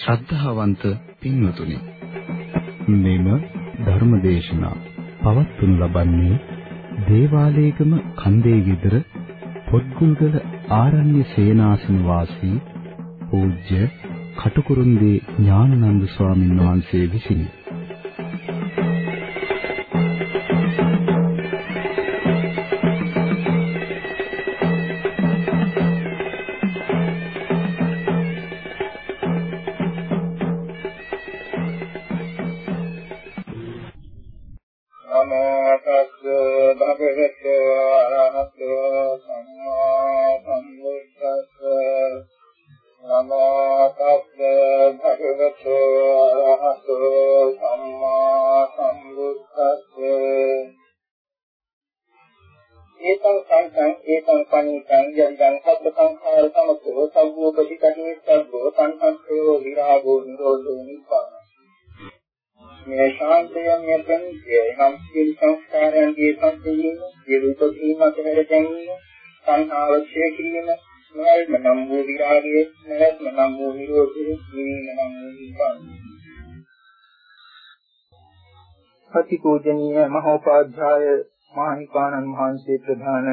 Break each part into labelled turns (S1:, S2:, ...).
S1: ශ්‍රද්ධාවන්ත පින්වතුනි මෙම ධර්මදේශනා පවත්වනු ලබන්නේ දේවාලයේගම කන්දේ විතර පොත්ගුල්ගල ආරණ්‍ය සේනාසන වාසී පූජ්‍ය කටුකුරුන්දී ඥානනන්ද ස්වාමීන් වහන්සේ විසිනි.
S2: පූජනීය මහෝපාධ්‍යාය මහනිපාණන් වහන්සේ ප්‍රධාන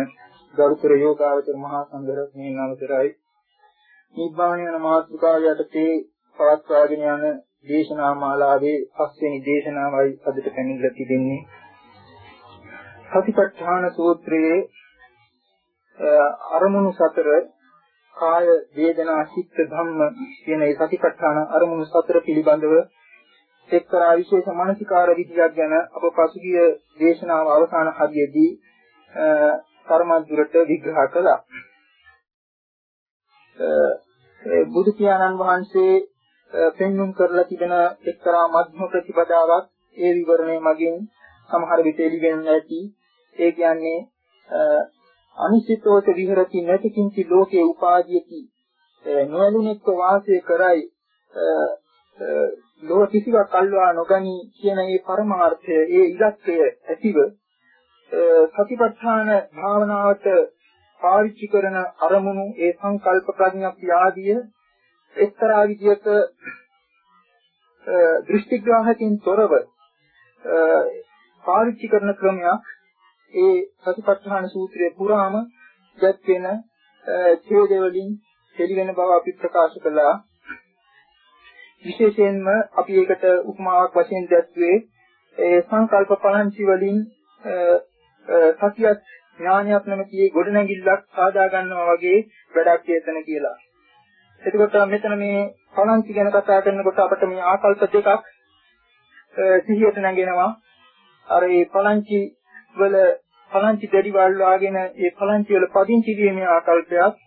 S2: ගරුතර යෝගාවචර මහා සංඝරත්නයේ නමතරයි නිබ්බාන යන මාතෘකාව යටතේ පවත්වාගෙන යන දේශනා මාලාවේ පස්වෙනි දේශනාවයි අදට පැමිණලා තිබෙන්නේ. සතිපට්ඨාන සූත්‍රයේ අරමුණු සතර කාය වේදනා චිත්ත ධම්ම කියන මේ සතිපට්ඨාන අරමුණු සතර පිළිබඳව එක්තරා විශේෂ මානසිකාර විදියක් ගැන අප පසුගිය දේශනාව අවසාන හරියේදී කර්මද්දුරට විග්‍රහ කළා. බුදු පියාණන් වහන්සේ පෙන්눔 කරලා තිබෙන එක්තරා මධ්‍යම ප්‍රතිපදාවක් ඒ විවරණය මගින් සමහර විට එළිවෙන්න ඇති. ඒ කියන්නේ අනිශ්චිතෝත විහෙරති නැතිකින්ති ලෝකේ උපාදීයති නොයලුනෙක්ව වාසය කරයි ලෝක කිසිවක් අල්වා නොගනි කියන මේ පරමාර්ථය, ඒ ඉලක්කය ඇතිව සතිපට්ඨාන භාවනාවට පාවිච්චි කරන අරමුණු ඒ සංකල්ප ප්‍රඥප්ති ආදිය එක්තරා විදියක දෘෂ්ටිග්‍රාහකින් තොරව පාවිච්චි කරන ක්‍රමයක්. ඒ සතිපට්ඨාන සූත්‍රයේ පුරාම දැක්වෙන ඡේදවලින් පිළිවෙන බව අපි ප්‍රකාශ කළා. විශේෂයෙන්ම අපි ඒකට උපමාවක් වශයෙන් දැක්වේ ඒ සංකල්ප පලංචි වලින් සතියක් ඥානයක් නැමැති ගොඩනැගිල්ලක් සාදා ගන්නවා වගේ වැඩක් චේතන කියලා. එතකොට මෙතන මේ පලංචි ගැන කතා කරනකොට අපිට මේ ආකල්ප දෙකක් සිහියට නැගෙනවා. අර මේ පලංචි වල පලංචි දෙඩි වල වාගෙන ඒ පලංචි වල පදිංචි වීමේ ආකල්පයක්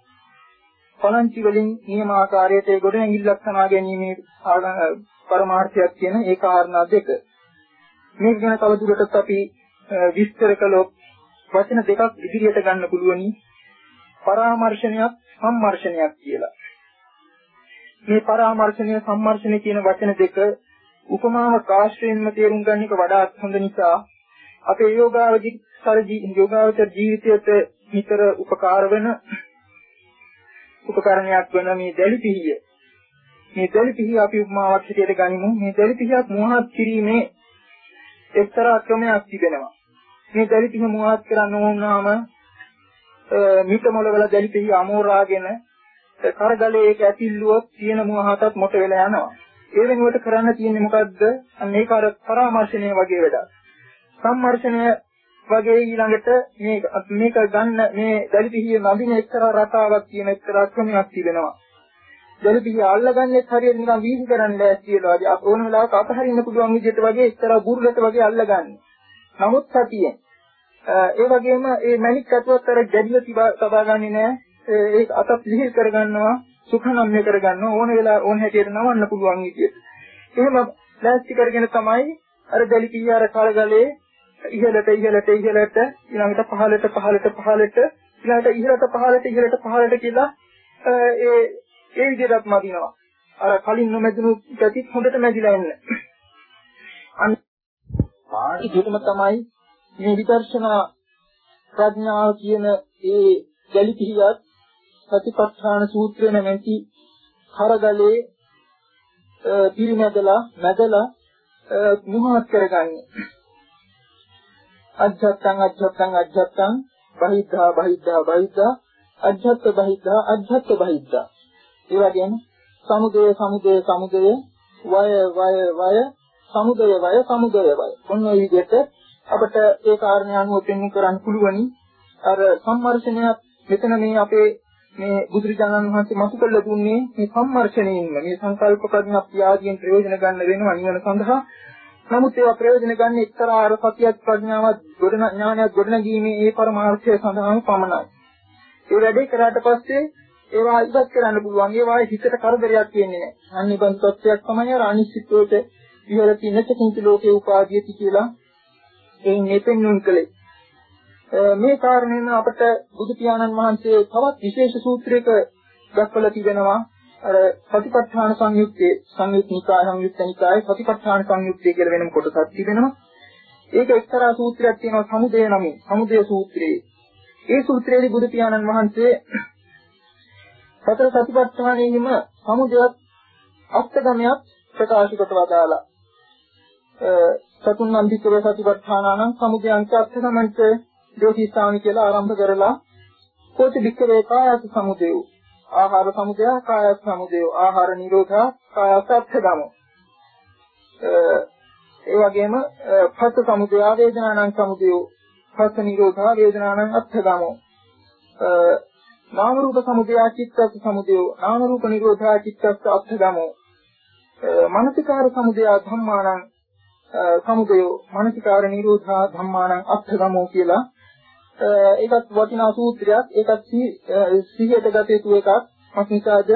S2: පලංචි වලින් නියම ආකාරයට ඒ ගොඩනැගිල්ලක් සනා ගැනීමේ පරමාර්ථයක් කියන ඒ කාරණා දෙක. මේක ගැන තවදුරටත් අපි විස්තර කළොත් වචන දෙකක් ඉදිරියට ගන්න පුළුවනි. පරාමර්ශනයක් සම්මර්ශනයක් කියලා. මේ පරාමර්ශනය සම්මර්ශනය කියන වචන දෙක උපමාවක් ආශ්‍රයෙන්ම තේරුම් ගන්න එක වඩාත් හොඳ නිසා අපේ යෝගාවචර ජීවිතයට නිතර උපකාර වෙන උපකරණයක් වෙන මේ දැලි පිහිය. මේ දැලි පිහිය අපි උපමාවක් හැටියට ගනිමු. මේ දැලි පිහියක් මුවහත් කිරීමේ එක්තරා ක්‍රමයක් තිබෙනවා. මේ දැලි පිහිය මුවහත් කරන්න ඕනාම මිට මොළවල දැලි පිහිය අමෝරාගෙන කරගලේ ඒක ඇතිල්ලුවොත් තියෙන මුවහතත් මොට වෙලා යනවා. ඒ වෙනුවට කරන්න තියෙන්නේ මොකද්ද? අන්න ඒක අර පරාමර්ශණය වගේ වැඩක්. සම්මර්ශණය වගේ ඊළඟට මේ මේක ගන්න මේ දලිපිහිය නඳින එක්තරා රටාවක් කියන එක්තරා ක්‍රමයක් තිබෙනවා. දලිපිහිය අල්ලගන්නෙත් හරියට නිකන් වීසි කරන්න ලෑස්ති වෙලා වගේ ඕන වෙලාවක අතහරින්න පුළුවන් විදිහට වගේ එක්තරා බුරුලට වගේ අල්ලගන්නේ. නමුත් සතියෙන් ඒ වගේම මේ මැණික් අතුවත් අර ගැඩිල තබා ගන්නේ නැහැ. ඒක අතත් ලිහිල් කරගන්නවා සුඛනම්ය කරගන්නවා ඕන වෙලා ඕන හැටියට නවන්න පුළුවන් විදියට. එහෙම ලෑස්ති කරගෙන තමයි අර දලිපිහිය අර කලගලේ ඉහළට ඉහළට ඉහළට ඊළඟට පහළට පහළට පහළට ඊළඟට ඉහළට පහළට ඉහළට පහළට කියලා ඒ ඒ විදිහටත් මදිනවා. අර කලින් නොමැදුණු පැතිත් හොඳට මැදිලා එන්න. අන්න පාටිකෙම තමයි මේ විදර්ශනා ප්‍රඥාව කියන ඒ ගැලිපිහියත් සතිපට්ඨාන සූත්‍රය නැමැති කරගලේ පිරිමැදලා මැදලා මුහත් කරගන්නේ. අජ්ජත්තං අජ්ජත්තං අජ්ජත්තං බහිද්ධා බහිද්ධා බහිද්ධා අජ්ජත්ත බහිද්ධා අජ්ජත්ත බහිද්ධා. ඒ වගේම සමුදය සමුදය සමුදය වය වය වය සමුදය වය සමුදය වය. ඔන්න ඔය විදිහට අපිට ඒ කාරණේ අනුව පෙන්වන්න කරන්න පුළුවනි. අර සම්මර්ෂණයක් මෙතන මේ අපේ මේ බුදුරජාණන් වහන්සේ මතු කළ දුන්නේ මේ සම්මර්ෂණයෙන්ම මේ සංකල්ප ප්‍රඥප්තිය ආදීන් ප්‍රයෝජන ගන්න වෙනවා නිවන සඳහා. නමුත් ඒවා ප්‍රයෝජන ගන්න එක්තරා අර සතියක් ප්‍රඥාවක් ගොඩන ඥානයක් ගොඩනගීමේ ඒ පරමාර්ථය සඳහාම පමණයි. ඒ වැඩේ කරාට පස්සේ ඒවා ඉවත් කරන්න පුළුවන්. ඒවා හිතට කරදරයක් කියන්නේ නැහැ. අනිත් බඳු තත්ත්වයක් තමයි අර අනිශ්චිතෝට විහෙරති නැචකින්ති ලෝකේ උපාදීති කියලා එයින් මෙපෙන්නුම් කළේ. මේ කාරණේන අපට බුදු පියාණන් වහන්සේ තවත් විශේෂ සූත්‍රයක දක්වලා තිබෙනවා. අර සතිපට්ඨාන සංයුත්තේ සංයුත් නිකාය සංයුත් නිකාය සතිපට්ඨාන සංයුත්තේ කියලා වෙනම කොටසක් තිබෙනවා. ඒක එක්තරා සූත්‍රයක් තියෙනවා සමුදය නමින්. සමුදය සූත්‍රයේ. ඒ සූත්‍රයේදී බුදු පියාණන් වහන්සේ සතර සතිපට්ඨානෙහිම සමුදයත් අෂ්ටගමයක් ප්‍රකාශ කොට වදාලා. සතුන් අන්තිකව සතිපට්ඨානානම් සමුදයං අෂ්ටගමන්ත දෝතිස්සාමි කියලා ආරම්භ කරලා කෝටි වික්‍රේ කායස සමුදයෝ ආහාර සමුදය කායස සමුදයෝ ආහාර නිරෝධා කායස අෂ්ටගමෝ ඒ වගේම පස්ස සමුදය වේදනානං සමුදයෝ පස්ස නිරෝධා වේදනානං අත්ථගමෝ නාම රූප සමුදය චිත්තස්ස සමුදය නාම රූප නිරෝධා චිත්තස්ස අත්ථගමෝ මානසිකාර සමුදය ධම්මානං සමුදය මානසිකාර නිරෝධා ධම්මානං අත්ථගමෝ කියලා ඒකත් වටිනා සූත්‍රයක්. ඒකත් සිහියට ගත යුතු එකක්. මක්නිසාද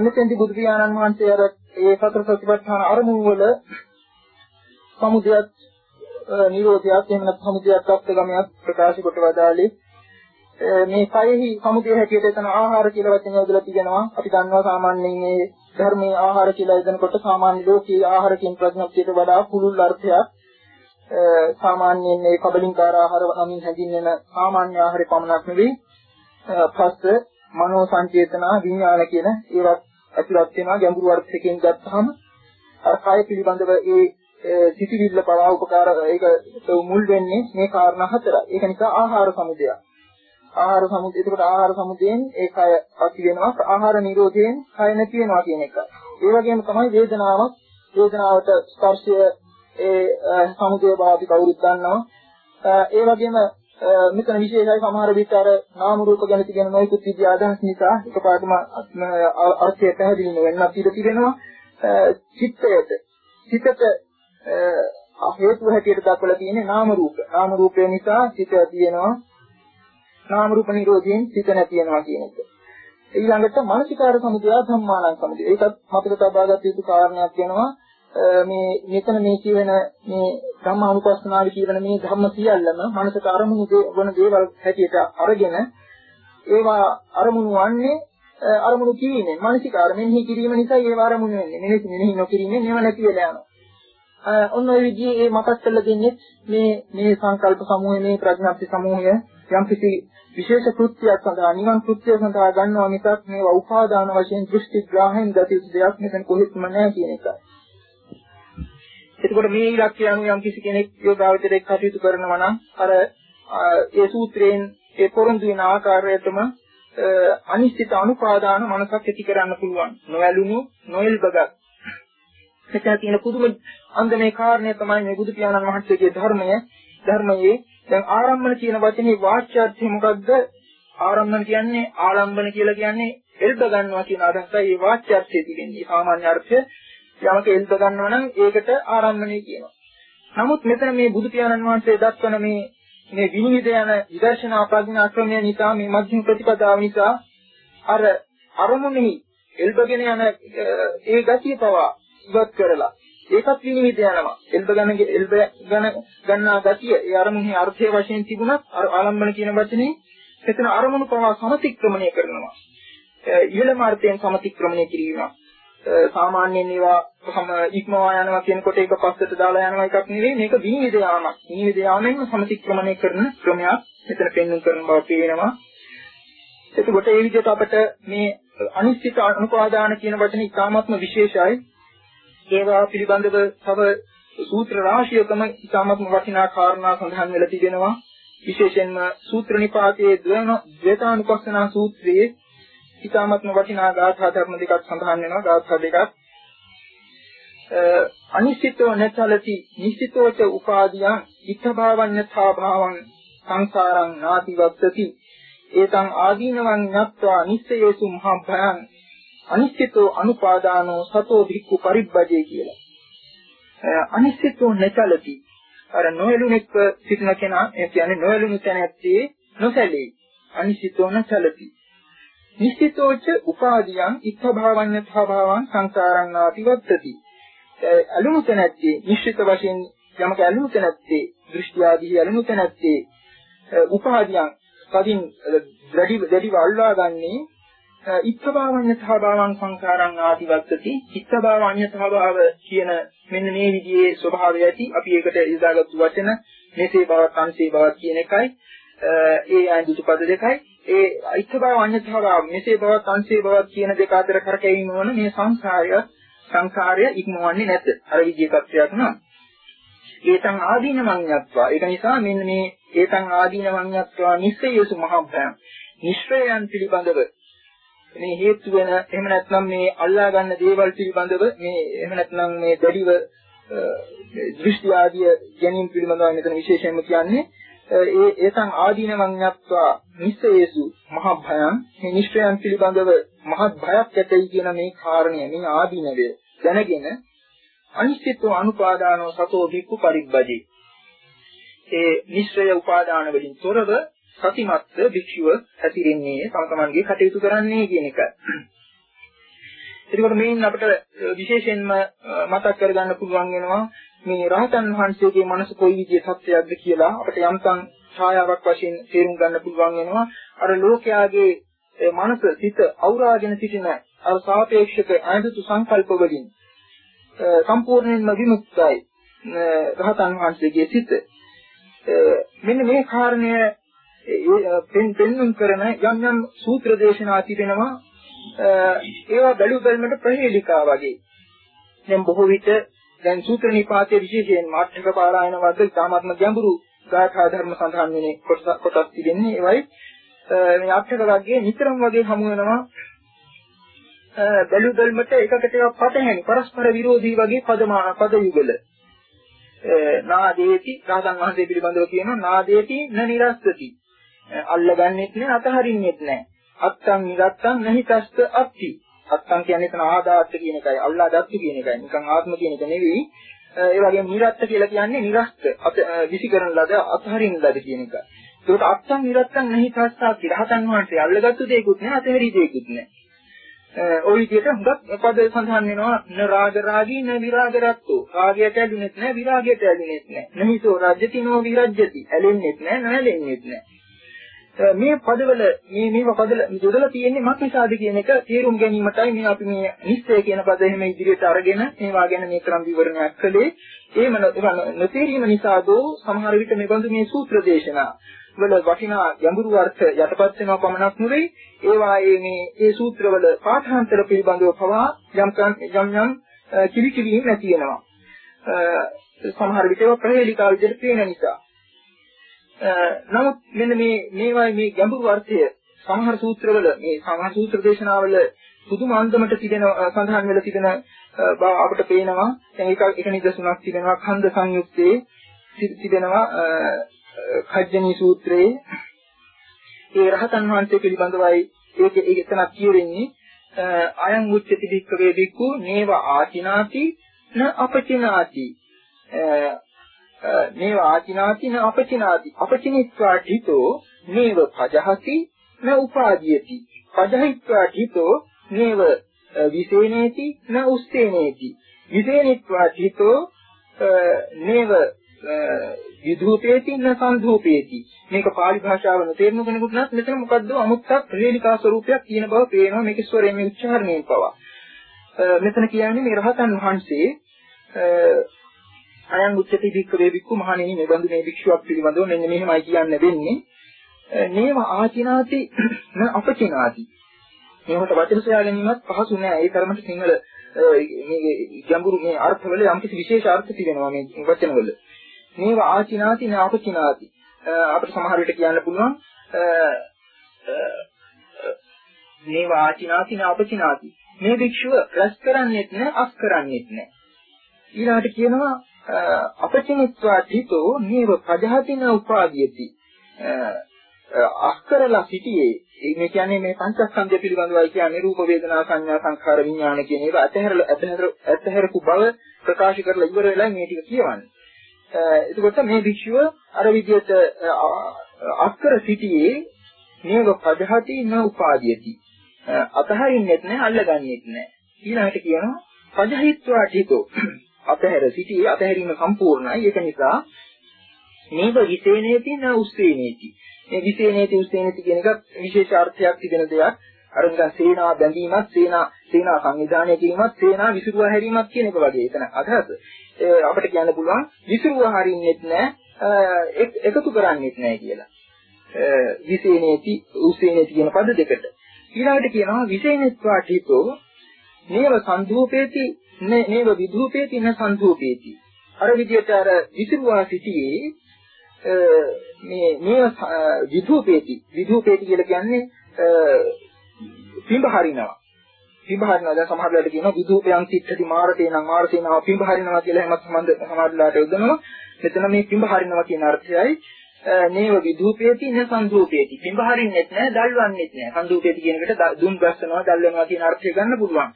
S2: මෙතෙන්දි බුදු පියාණන් වහන්සේ අර ඒ සතර සතිපට්ඨාන අරමුණු වල සමුදයත් නිරෝධයක් එහෙම නැත්නම් සමුදයක් අත්ගමයක් ප්‍රකාශ කොට වදාළේ. මේ කයෙහි සමුදය හැටියට එතන ආහාර කියලා වචනය යොදලා තියෙනවා අපි දන්නවා සාමාන්‍යයෙන් මේ ධර්මයේ ආහාර කියලා යොදනකොට සාමාන්‍ය ලෝකීය ආහාර කියන ප්‍රඥප්තියට වඩා පුළුල් අර්ථයක්. සාමාන්‍යයෙන් මේ කබලින්කාර ආහාර නමින් හැඳින්වෙන සාමාන්‍ය ආහාරය පමණක් නෙවෙයි පස්ස මනෝ සංචේතනා විඥාන කියන ඒවත් ඇතුළත් වෙනවා ගැඹුරු අර්ථයකින් ගත්තාම අර කය පිළිබඳව ඒ සිටිවිල්ල පවා උපකාර ඒක මුල් වෙන්නේ මේ කාරණා හතරයි. ඒක නිසා ආහාර සමුදය. ආහාර සමුදය. ඒකට ආහාර සමුදයෙන් ඒ කය ඇති වෙනවා. ආහාර නිරෝධයෙන් කය නැති වෙනවා කියන එක. ඒ වගේම තමයි වේදනාවක්. වේදනාවට ස්පර්ශය ඒ සමුදය බව අපි කවුරුත් දන්නවා. ඒ වගේම මෙතන විශේෂයි සමහර විට අර නාම රූප ගැන තියෙන නොයෙකුත් විදි අදහස් නිසා එකපාරටම අර්ථය පැහැදිලි වෙන්නත් ඉඩ තිබෙනවා. චිත්තයට චිතට හේතු හැටියට දක්වලා තියෙන්නේ නාම රූප. නාම රූපය නිසා චිත තියෙනවා. නාම රූප නිරෝධයෙන් චිත නැති වෙනවා කියන එක. ඊළඟට මානසිකාර සමුදය ධම්මානං සමුදය. ඒකත් මතක තබාගත යුතු කාරණයක් වෙනවා. මේ මෙතන මේ කියවෙන මේ ධම්මානුපස්සනාවේ කියවෙන මේ ධර්ම සියල්ලම මනසට අරමුණු වන දේවල් හැටියට අරගෙන ඒවා අරමුණු වන්නේ අරමුණු කිරීමෙන් මානසිකාර මෙනෙහි කිරීම නිසා ඒවා අරමුණු වෙන්නේ. මෙනෙහි මෙනෙහි නොකිරීමෙන් ඒවා නැති වෙලා යනවා. ඔන්න ඔය විදිහේ ඒ මතක් කරලා දෙන්නේ මේ මේ සංකල්ප සමූහය මේ ප්‍රඥාප්ති සමූහය යම්කිසි විශේෂ කෘත්‍යයක් සඳහා නිවන් කෘත්‍යය සඳහා ගන්නවා මිසක් මේවා උපාදාන වශයෙන් දෘෂ්ටි ග්‍රහයෙන් ගත යුතු දෙයක් මෙතන කොහෙත්ම නැහැ කියන එකයි. එතකොට මේ ඉලක්කය අනුව යම්කිසි කෙනෙක් යෝගාවචරයක් කටයුතු කරනවා නම් අර ඒ සූත්‍රයෙන් ඒ පොරොන්දු වෙන ආකාරයටම අනිශ්චිත අනුපාදාන මනසක් ඇති කරන්න පුළුවන්. නොඇලුණු නොඑල්බගත්. මෙතන තියෙන පුදුම අංගමේ කාරණය තමයි මේ බුදු පියාණන් වහන්සේගේ ධර්මය. ධර්මයේ දැන් ආරම්භන කියන වචනේ වාචාර්ථය මොකද්ද? ආරම්භන කියන්නේ ආලම්බන කියලා කියන්නේ එල්බ ගන්නවා කියන අදහසයි මේ වාචාර්ථයේ තියෙන්නේ සාමාන්‍ය අර්ථය යමක එල්බ ගන්නවා නම් ඒකට ආරම්භණය කියනවා නමුත් මෙතන මේ බුදු පියාණන් වහන්සේ දක්වන මේ මේ විනිවිද යන විදර්ශනා ප්‍රඥා ක්‍රමය නිසා මේ මධ්‍යම ප්‍රතිපදාව නිසා අර අරමුණෙහි එල්බගෙන යන ඒ ගතිය පවා ඉවත් කරලා ඒකත් විනිවිද යනවා. එල්බ ගන්න එල්බ ගන්න ගන්නා ගතිය ඒ අරමුණේ අර්ථයේ වශයෙන් තිබුණත් ආලම්බන කියන වචනේ එතන අරමුණු පවා සමතික්‍රමණය කරනවා. ඉහළම අර්ථයෙන් සමතික්‍රමණය කිරීමක්. සාමාන්‍යයෙන් ඒවා සම ඉක්මවා යනවා කියනකොට ඒක පස්සට දාලා යනවා එකක් නෙවෙයි මේක විනිවිද යාමක්. විනිවිද යාමෙන් සමතික්‍රමණය කරන ක්‍රමයක් මෙතන පෙන්වන්න කරන බව පේනවා. එතකොට ඒ විදිහට අපිට මේ අනිශ්චිත අනුපාදාන කියන වචනේ ඉතාමත්ම විශේෂයි. ඒවා පිළිබඳව තව සූත්‍ර රාශියකම ඉතාමත්ම වටිනා කාරණා සඳහන් වෙලා තිබෙනවා. විශේෂයෙන්ම සූත්‍ර නිපාතයේ ද්වේතානුපස්සනා සූත්‍රයේ ඉතාමත්ම වටිනා ගාථා ධර්ම දෙකක් සඳහන් වෙනවා. ගාථා දෙකක්. අනිශ්චිතෝ නැචලති නිශ්චිතෝච උපාදියං ඉත්තභාවඤ්ඤතා භාවං සංසාරං නාතිවත්තති ඒතං ආදීනවං ඤත්වා නිස්සයේසු මහා භයං අනිශ්චිතෝ අනුපාදානෝ සතෝ භික්ඛු පරිබ්බජේ කියලා. අනිශ්චිතෝ නැචලති. අර නොයලුනෙක් සිටින කෙනා ඒ කියන්නේ නොයලුණු තැනැත්තේ නොසැලී අනිශ්චිතෝ නැචලති. නිශ්චිතෝච උපාදියං ඉත්තභාවඤ්ඤතා භාවං සංසාරං නාතිවත්තති. අලුණු තැනැත්තේ නිශ්චිත වශයෙන් යමක අලුණු තැනැත්තේ දෘෂ්ටි ආදී අලුණු තැනැත්තේ උපාදියං කදින් දැඩි දැඩිව අල්ලා ගන්නේ ඉත්තභාවඤ්ඤතාභාවං සංඛාරං ආදිවත්තති ඉත්තභාවඤ්ඤතාභාව කියන මෙන්න මේ විදිහේ ස්වභාවය ඇති. අපි ඒකට යොදාගත්තු වචන මෙසේ බවක් අංශේ බවක් කියන එකයි. ඒ අඳුතු පද දෙකයි. ඒ ඉත්තභාවඤ්ඤතාභාව මෙසේ බවක් අංශේ බවක් කියන දෙක අතර කරකැවීම වන මේ සංසාරය සංසාරය ඉක්මවන්නේ නැත. අර විදිහේ තත්වයක් නම් ඒතං ආදීනමඤ්ඤත්වා ඒක නිසා මෙන්න මේ ඒතං ආදීනමඤ්ඤත්වා නිස්සයසු මහබ්බයන් නිශ්‍රයයන් පිළිබඳව මේ හේතු වෙන එහෙම නැත්නම් මේ අල්ලා ගන්න දේවල් පිළිබඳව මේ එහෙම නැත්නම් මේ දැඩිව දෘෂ්ටි ආදිය ගැනීම පිළිබඳව මෙතන විශේෂයෙන්ම කියන්නේ ඒ ඒතං ආදීනමඤ්ඤත්වා නිස්සයේසු මහ භයං මේ නිශ්චයන් පිළිබඳව මහත් භයක් ඇතයි කියන මේ කාරණය මේ ආදීනවය දැනගෙන අනිශ්චිතව අනුපාදානෝ සතෝ භික්ඛු පරිබ්බජේ ඒ නිශ්චය උපාදාන වලින් තොරව සතිමත්ව භික්ෂුව හැසිරෙන්නේ තම තමන්ගේ කටයුතු කරන්නේ කියන එක. එතකොට මේන් අපිට විශේෂයෙන්ම මතක් කරගන්න පුළුවන් වෙනවා මේ රහතන් වහන්සේගේ මනස කොයි විදිහේ සත්‍යයක්ද කියලා අපිට යම්තම් ඡායාවක් වශයෙන් තේරුම් ගන්න පුළුවන් වෙනවා. අර ලෝකයාගේ මනස සිත අවරාගෙන සිටින අර සාපේක්ෂක අනිත්‍ය සංකල්ප වලින් සම්පූර්ණයෙන්ම විමුක්තයි රහතන් වහන්සේගේ සිත. මෙන්න මේ කාරණය පෙන් පෙන්눔 කරන යම් යම් සූත්‍ර දේශනා තිබෙනවා ඒවා බැලු බැලමට ප්‍රහේලිකා වගේ දැන් බොහෝ විට දැන් සූත්‍ර නිපාතයේ විශේෂයෙන් මාත්‍රික පාරායන වර්ග ඉතාමත්ම ගැඹුරු ගාථා ධර්ම සඳහන් වෙන කොටස් තිබෙන්නේ ඒවයි මේ අටක වර්ගයේ නිතරම වගේ හමු වෙනවා බැලු බැලමට එකකට එකක් පටහැනි පරස්පර විරෝධී වගේ පදමා පද යුගල නාදේති රහතන් වහන්සේ පිළිබඳව කියනවා නාදේති න නිරස්සති අල්ලගන්නෙත් නෑ අතහරින්නෙත් නෑ. අත්තං නිරත්තං නහිතස්ත අත්ති. අත්තං කියන්නේ එතන ආදාත්ත කියන එකයි අල්ලා දත්තු කියන එකයි. නිකන් ආත්ම කියන එක නෙවෙයි. ඒ වගේම නිරත්ත කියලා කියන්නේ නිරස්ත විසි කරන ලද අතහරින ලද කියන එක. ඒකට අත්තං නිරත්තං නහිතස්ත අත්ති. රහතන් වහන්සේ අල්ලගත්තු දෙයක්වත් නෑ අතහැරි දෙයක්වත් නෑ. ওই විදිහට හුඟක් පද සඳහන් වෙනවා න රාග රාගී න විරාග රත්තෝ රාගයට ඇලුනෙත් නෑ විරාගයට ඇලුනෙත් නෑ නහිතෝ රජ්‍යති නෝ විරජ්‍යති ඇලෙන්නෙත් නෑ නැලෙන්නෙත් නෑ මේ පදවල මේ මේව පදල යොදලා තියෙන්නේ මක් නිසාද කියන එක තේරුම් ගැනීමටයි මේ අපි මේ නිශ්චය කියන පද එහෙම ඉදිරියට අරගෙන මේවා ගැන මේ ක්‍රම විවරණයක් කළේ. එහෙම නොතේරීම නිසා දෝ සමහර විට මේ බඳු මේ සූත්‍ර දේශනා වල වටිනා ගැඹුරු අර්ථ යටපත් වෙනවා පමණක් නෙවෙයි ඒවායේ මේ ඒ සූත්‍රවල පාඨාන්තර පිළිබඳව පවා යම් යම් යම් කිලිකිලි නැති වෙනවා. සමහර විට ඒවා ප්‍රහේලිකා විදිහට පේන නිසා නමුත් මෙන්න මේ මේවායි මේ ගැඹුරු අර්ථය සමහර සූත්‍රවල මේ සමහර සූත්‍ර දේශනාවල පුදුම අන්දමට තිබෙන සඳහන් වෙලා තිබෙන බව අපිට පේනවා. දැන් ඒක එක නිදසුනක් තිබෙනවා. ඛණ්ඩ සංයුත්තේ තිබෙනවා කජ්ජනී සූත්‍රයේ. ඒ රහතන් වහන්සේ පිළිබඳවයි ඒක ඒක එතන කියවෙන්නේ. අයං උච්චති භික්ඛවේ භික්ඛු නේව ආචිනාති න අපචිනාති. මේව ආචිනාති න අපචිනාති අපචිනිත්වා ධිතෝ මේව පජහති න උපාදීයති. පජහිත්වා ධිතෝ මේව විසේනේති න උස්සේනේති. විසේනිත්වා ධිතෝ මේව විධූපේති න සංධූපේති මේක පාලි භාෂාවන තේරුම් කෙනෙකුට නම් මෙතන මොකද්ද? අමුත්තක් ප්‍රවේලිකා ස්වරූපයක් කියන බව පේනවා. මේකේ ස්වරයෙන් මේ උච්චාරණයෙන් පවා. මෙතන කියන්නේ මේ රහතන් වහන්සේ අයන් උච්චති භික්ඛවේ භික්ඛු මහණෙනි මේ බඳු මේ භික්ෂුවක් පිළිබඳව මෙන්න මෙහෙමයි කියන්න වෙන්නේ. නේව ආචිනාති න අපචිනාති. මේකට වචන සොයා ගැනීමත් පහසු නෑ. ඒ තරමට සිංහල මේ ගැඹුරු මේ අර්ථවල යම්කිසි විශේෂ අර්ථ තිබෙනවා මේ වචනවල. මේව ආචිනාති න අපචිනාති. අපිට සමහර විට කියන්න පුළුවන් මේව ආචිනාති න අපචිනාති. මේ භික්ෂුව රැස් කරන්නේත් නෑ අස් කරන්නේත් නෑ. ඊළාට කියනවා අපචිනිත්වා ධිතෝ නේව පජහතින උපාදීයති අස්කරලා සිටියේ මේ කියන්නේ මේ පංචස්කන්ධය පිළිබඳවයි කියන්නේ රූප වේදනා සංඥා සංඛාර විඥාන කියන ඒවා අතහැරලා අතහැර අතහැරපු බව ප්‍රකාශ කරලා ඉවර වෙලා මේ ටික කියවන්නේ. එතකොට මේ භික්ෂුව අර විදිහට අස්කර සිටියේ නේව පදහති න උපාදීයති. අතහරින්නෙත් නැහැ අල්ලගන්නෙත් නැහැ. ඊළඟට කියනවා පජහිත්වා ඨිතෝ අතහැර සිටියේ අතහැරීම සම්පූර්ණයි. ඒක නිසා නේව විසේනේති න උස්සේනේති. මේ විසේනේති උස්සේනේති කියන එක විශේෂ අර්ථයක් තිබෙන දෙයක්. අර නිකන් සේනා බැඳීමක්, සේනා සේනා සංවිධානය කිරීමක්, සේනා විසිරුවා හැරීමක් කියන එක වගේ. එතන අදහස. අපිට කියන්න පුළුවන් විසිරුවා හරින්නෙත් නැහැ, එකතු කරන්නෙත් නැහැ කියලා. විසේනේති උස්සේනේති කියන පද දෙකට. ඊළඟට කියනවා විසේනෙත්වා ඨීතෝ නේව සන්ධූපේති නේව විධූපේති න සන්ධූපේති. අර විදිහට අර විසිරුවා සිටියේ මේ මේ විධූපේති විධූපේති කියලා කියන්නේ පිඹ හරිනවා පිඹ හරිනවා දැන් සමහර වෙලාවට කියනවා විධූපයන් සිත්තති මාරතේ නම් මාරතේනාව පිඹ හරිනවා කියලා එහෙමත් සම්බන්ධ සමහර වෙලාවට යොදනවා. මෙතන මේ පිඹ හරිනවා කියන අර්ථයයි නේව විධූපේති න සංධූපේති පිඹ හරින්නෙත් නෑ දල්වන්නෙත් නෑ. සංධූපේති කියන එකට දුම් ගස්සනවා දල්වනවා කියන අර්ථය ගන්න පුළුවන්.